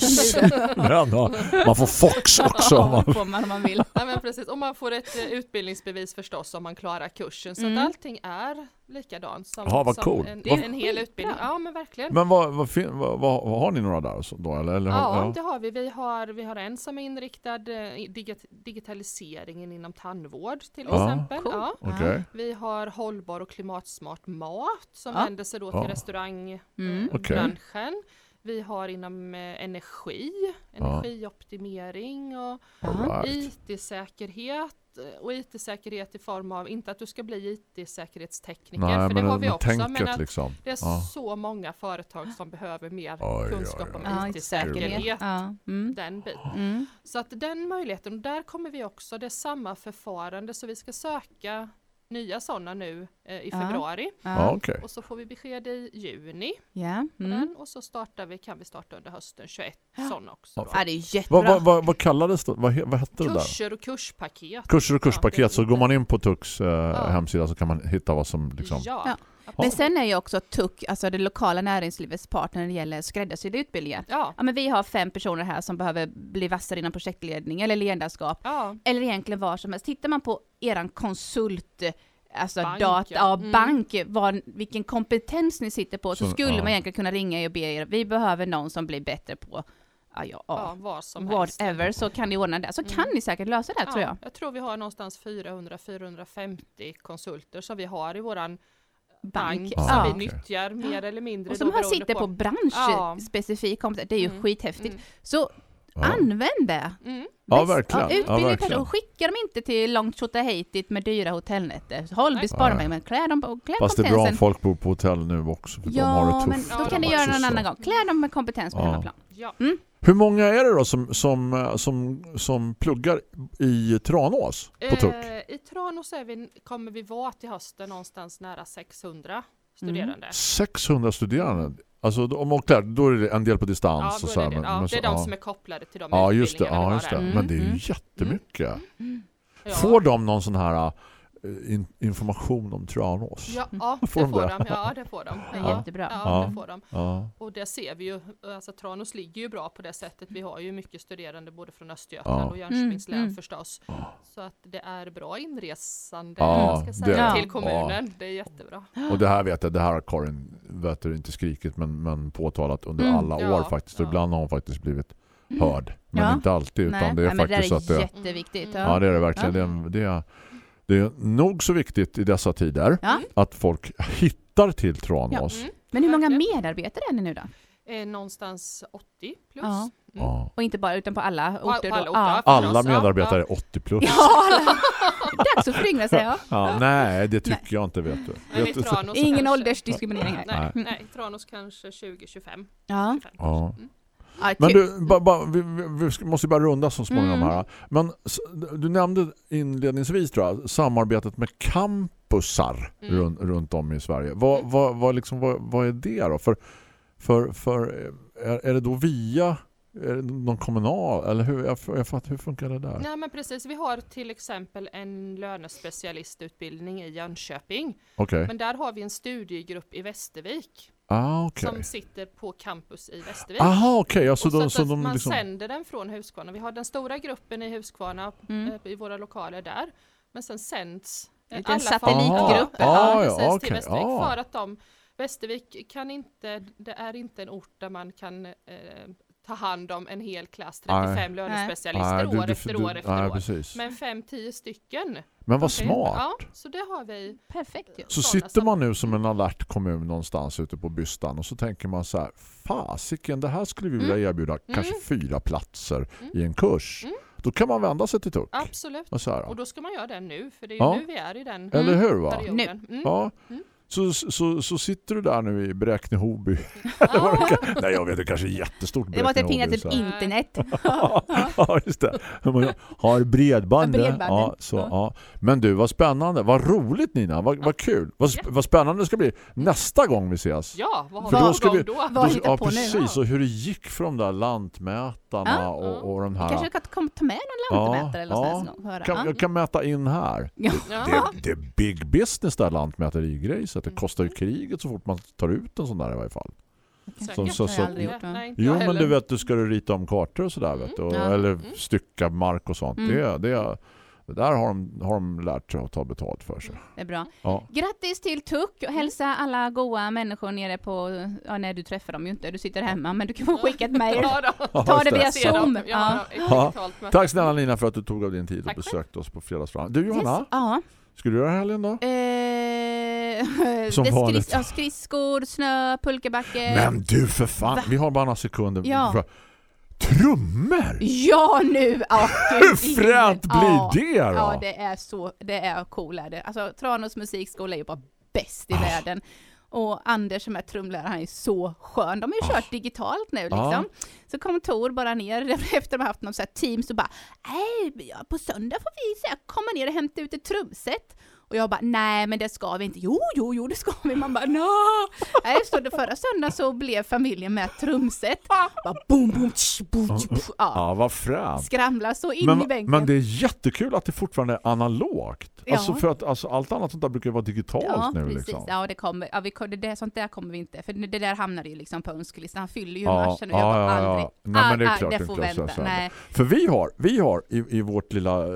Ja, då. Man får Fox också. Ja, Man, får man om man vill. ja, men precis. Och man får ett eh, utbildningsbevis förstås om man klarar kursen. Så Mm. att allting är likadant som, Jaha, vad som coolt. en, Vad- en hel utbildning. Ja, men verkligen. men vad, vad, vad, vad, vad har ni några där så- då? Eller, eller, har- Ja, det har vi. Vi har, vi har en som är inriktad eh, digit, digitaliseringen inom tandvård till Ja. exempel. Cool. Ja. Okej. Vi har hållbar och klimatsmart mat som Ja. vänder sig då Ja. till restaurangbranschen. Mm. Okej. Vi har inom eh, energi, energioptimering och right. IT-säkerhet eh, och IT-säkerhet i form av, inte att du ska bli IT-säkerhetstekniker, Nej, för det har vi också, tänket men att liksom. det är Ja. så många företag som behöver mer Oj, kunskap oj, om oj. Ja, IT-säkerhet. Ja. Mm. Den biten. Mm. Så att den möjligheten, och där kommer vi också, det är samma förfarande, så vi ska söka nya sådana nu eh, i Ja. februari. Ja, okej. Och så får vi besked i juni. Ja. på Mm. Den, och så startar vi, kan vi starta under hösten 21 sådana också. Ja. Ja, det är jättebra. Vad, vad, vad, kallades det? Vad, vad hette det där? Kurser och kurspaket. Kurser och Ja, kurspaket. är så går man in på Tux eh, hemsida så kan man hitta vad som liksom... Ja, Ja. Men sen är ju också TUC, alltså det lokala näringslivets partner när det gäller skräddarsydda utbildningar. ja, Ja, men vi har fem personer här som behöver bli vassare inom projektledning eller ledarskap. ja. Eller egentligen vad som helst. Tittar man på eran konsult, alltså Bank, data, ja. Mm. bank, vad, vilken kompetens ni sitter på, så, Så, skulle ja. man egentligen kunna ringa er och be er, vi behöver någon som blir bättre på, ja, ja, ja, vad som helst. whatever, så kan ni ordna det. Så Mm. kan ni säkert lösa det tror jag. Jag tror vi har någonstans 400-450 konsulter som vi har i våran bank, Bank. som Ja. vi nyttjar mer eller mindre. Och som då beroende sitter på, Ja. branschspecifik kompetens, det är ju Mm. skithäftigt. Mm. Så Ja. använd det! Mm. Ja, verkligen. Ja, utbilda verkligen. personer. och skicka dem inte till långt tjotahejtigt med dyra hotellnätter. Håll, mig, men klä dem på klä Fast det är bra om folk bor på hotell nu också. För de har Ja, det men tufft. då Ja, kan har göra någon så. annan gång. Klä dem med kompetens på Ja. hemmaplan. Ja. Hur många är det då som, som, som, som pluggar i Tranås på TUC? Eh, I Tranås vi, kommer vi vara till hösten någonstans nära 600 studerande. 600 studerande. Alltså om och där, då är det en del på Ja, distans. då och så det, men- ja, men det är de ja. som är kopplade till de Ja, just det. Ja, just det. där. Men det är ju Mm. jättemycket. Ja. Får de någon sån här in, information om Tranås? Ja, ja det Får de det? de. Ja, det får de. Det är Ja. jättebra. Ja, Ja. det får de. Ja. Och det ser vi ju, alltså Tranås ligger ju bra på det sättet. Vi har ju mycket studerande både från Östergötland Ja. och Jönköpings län Mm, mm. förstås. Så att det är bra inresande Ja, ska säga, det- till kommunen. Det är jättebra. Och det här vet jag, det här har Karin vet du, inte skrikit men, men påtalat under Mm. alla Ja, år faktiskt. Och ja. ibland har hon faktiskt blivit hörd. Men Ja. inte alltid utan Nej, det är det faktiskt där är att det, jätteviktigt. Mm. Ja, Ja. det är det verkligen. Det, är, det, är, det är nog så viktigt i dessa tider Ja. att folk hittar till Tranås. Mm. Men hur många medarbetare är ni nu då? Eh, någonstans 80 plus. Ja. Mm. Ja. Och inte bara, utan på alla På- orter på alla då? orter, Ja. ja. Alla ja, medarbetare ja. är 80 plus. Ja, alla. Dags att föryngra sig, ja. Ja, nej, det tycker jag inte vet du. I Vet du? Ingen kanske- åldersdiskriminering här. Nej, Mm. nej, Tranås kanske 20-25. Ja. 25 Ja. Mm. Men du, ba, ba, vi, vi, måste bara runda så småningom Mm. här. Men du nämnde inledningsvis tror jag, samarbetet med campusar Mm. runt, runt om i Sverige. Vad, vad, vad, liksom, vad, vad är det då? För, för, för är, är det då via är det någon kommunal eller hur, jag, jag fattar, hur funkar det där? Nej men precis, vi har till exempel en lönespecialistutbildning i Jönköping. Okej. Men där har vi en studiegrupp i Västervik Ah, okej. som sitter på campus i Västervik. Aha, okej. Alltså och så de, att så de man liksom... sänder den från Huskvarna. Vi har den stora gruppen i Huskvarna Mm. eh, i våra lokaler där. Men sen sänds eh, Liten alla satellitgrupp. Ah, ja, ja, okej, till Västervik. ah. För att de, Västervik kan inte, det är inte en ort där man kan eh, ta hand om en hel klass, 35 Nej. lönespecialister Nej, du- år du- efter du- år efter nej, år. precis. Men 5-10 stycken. Men vad smart. Ja, så det har vi. Perfekt ju. Så sådana sitter som- man nu som en alert kommun någonstans ute på bystan och så tänker man så här, fasiken, det här skulle vi vilja Mm. erbjuda kanske fyra platser Mm. i en kurs. Mm. Då kan man vända sig till TUC. Absolut. Och så här, Och då ska man göra det nu, för det är ju Ja. nu vi är i den Eller hur va? perioden. Mm. Ja. Så, så, så sitter du där nu i Bräkne-Hoby. Ja. Nej, jag vet, det kanske är jättestort Det måste finnas ett internet. ja, just det. Man har bredband. Ja, så, ja. ja. Men du, vad spännande. Vad roligt Nina. Vad, vad kul. Vad, sp- vad spännande det ska bli nästa gång vi ses. Ja, vad har För då på ska vi- då? Vad ja, precis. Och hur det gick för de där lantmätarna Ja. och, och de här. Kanske kan ta med någon lantmätare eller Ja. Höra. Kan, Ja. jag kan mäta in här. Ja. Ja. Det, det är big business där lantmäterigrejset. Det kostar ju kriget så fort man tar ut en sån där i varje fall. Säkert. Så- så- har så- gjort. Nej, Jo men du vet, du ska du rita om kartor och sådär vet du. Och, Ja. Eller Mm. stycka mark och sånt. Mm. Det, det, det där har de, har de lärt sig att ta betalt för sig. Det är bra. Ja. Grattis till TUC och hälsa alla goa människor nere på, ja nej du träffar dem ju inte, du sitter hemma men du kan få skicka ett mejl. Ja, Ta det via. Zoom. Ja, Ja. Tack snälla Nina för att du tog av din tid och Tack själv. besökte oss på fredagsfram. Du Johanna, Yes. Ja. Ska du göra helgen då? Eh, Som vanligt. skris, ja, skridskor, snö, pulkabacke. Men du för fan, Va? vi har bara några sekunder. Ja. Trummor! Ja nu! Ja, Hur fränt blir ja. det då? Ja det är så, det är cool är det. Alltså Tranås musikskola är ju bara bäst i Ah. världen. Och Anders som är trumlärare, han är så skön. De har ju kört digitalt nu liksom. Ah. Så kom Tor bara ner efter de har haft någon så här teams och bara Nej, på söndag får vi så här, komma ner och hämta ut ett trumset. Och jag bara, nej men det ska vi inte. Jo, jo, jo det ska vi. Man bara, no. Nej, så det förra söndagen så blev familjen med trumset. Bara boom, boom, tsch, boom, tsch. Ja, Ja, vad fränt. skramlar så in i Men, bänken. men det är jättekul att det fortfarande är analogt. Ja. Alltså för att alltså, allt annat sånt där brukar vara digitalt Ja, nu. precis. Liksom. Ja, det kommer, ja, vi, det, det, sånt där kommer vi inte. För det där hamnar ju liksom på önskelistan. Han fyller ju Ja, marschen och jag ja, bara ja, ja. aldrig. Nej, men det är Ah, ah, klart, det får vänta. så. Nej. För vi har, vi har i, i vårt lilla eh,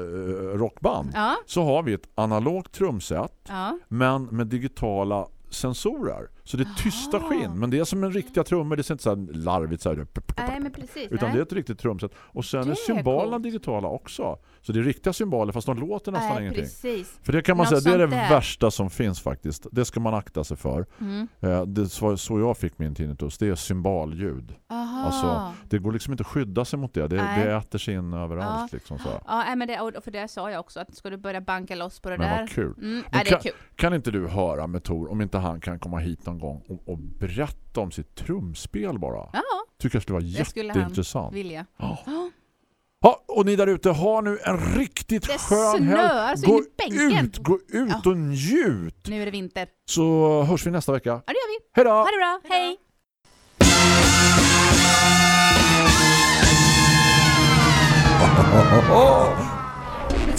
rockband så har vi ett analogt trumset ja. men med digitala sensorer. Så det är tysta skinn, men det är som en riktiga trummor. Det ser inte så larvigt så här. Nej, men precis. Utan nej. det är ett riktigt trumset. Och sen Det är symbolerna digitala också. Så det är riktiga symboler fast de låter nästan Nej, ingenting. precis. För det kan man Något säga, det är det där. värsta som finns faktiskt. Det ska man akta sig för. Mm. Eh, Det så, så jag fick min tinnitus. Det är symbolljud. Aha. Alltså, det går liksom inte att skydda sig mot det. Det, Nej. det äter sig in överallt. Ja. Liksom så. Ja, men det, och för det sa jag också, att ska du börja banka loss på det Men där. vad kul. Mm, Men nej, det är kul. Kan inte du höra med Tor om inte han kan komma hit någon gång och, och berätta om sitt trumspel bara? Ja, Tycker jag skulle vara det skulle han jätteintressant. vilja. Ja. Ja. Och ni där ute har nu en riktigt Det skön helg. så Gå ut, gå ut Ja. och njut. Nu är det vinter. Så hörs vi nästa vecka. Ja, det gör vi. Hej då! Ha det bra. Hej!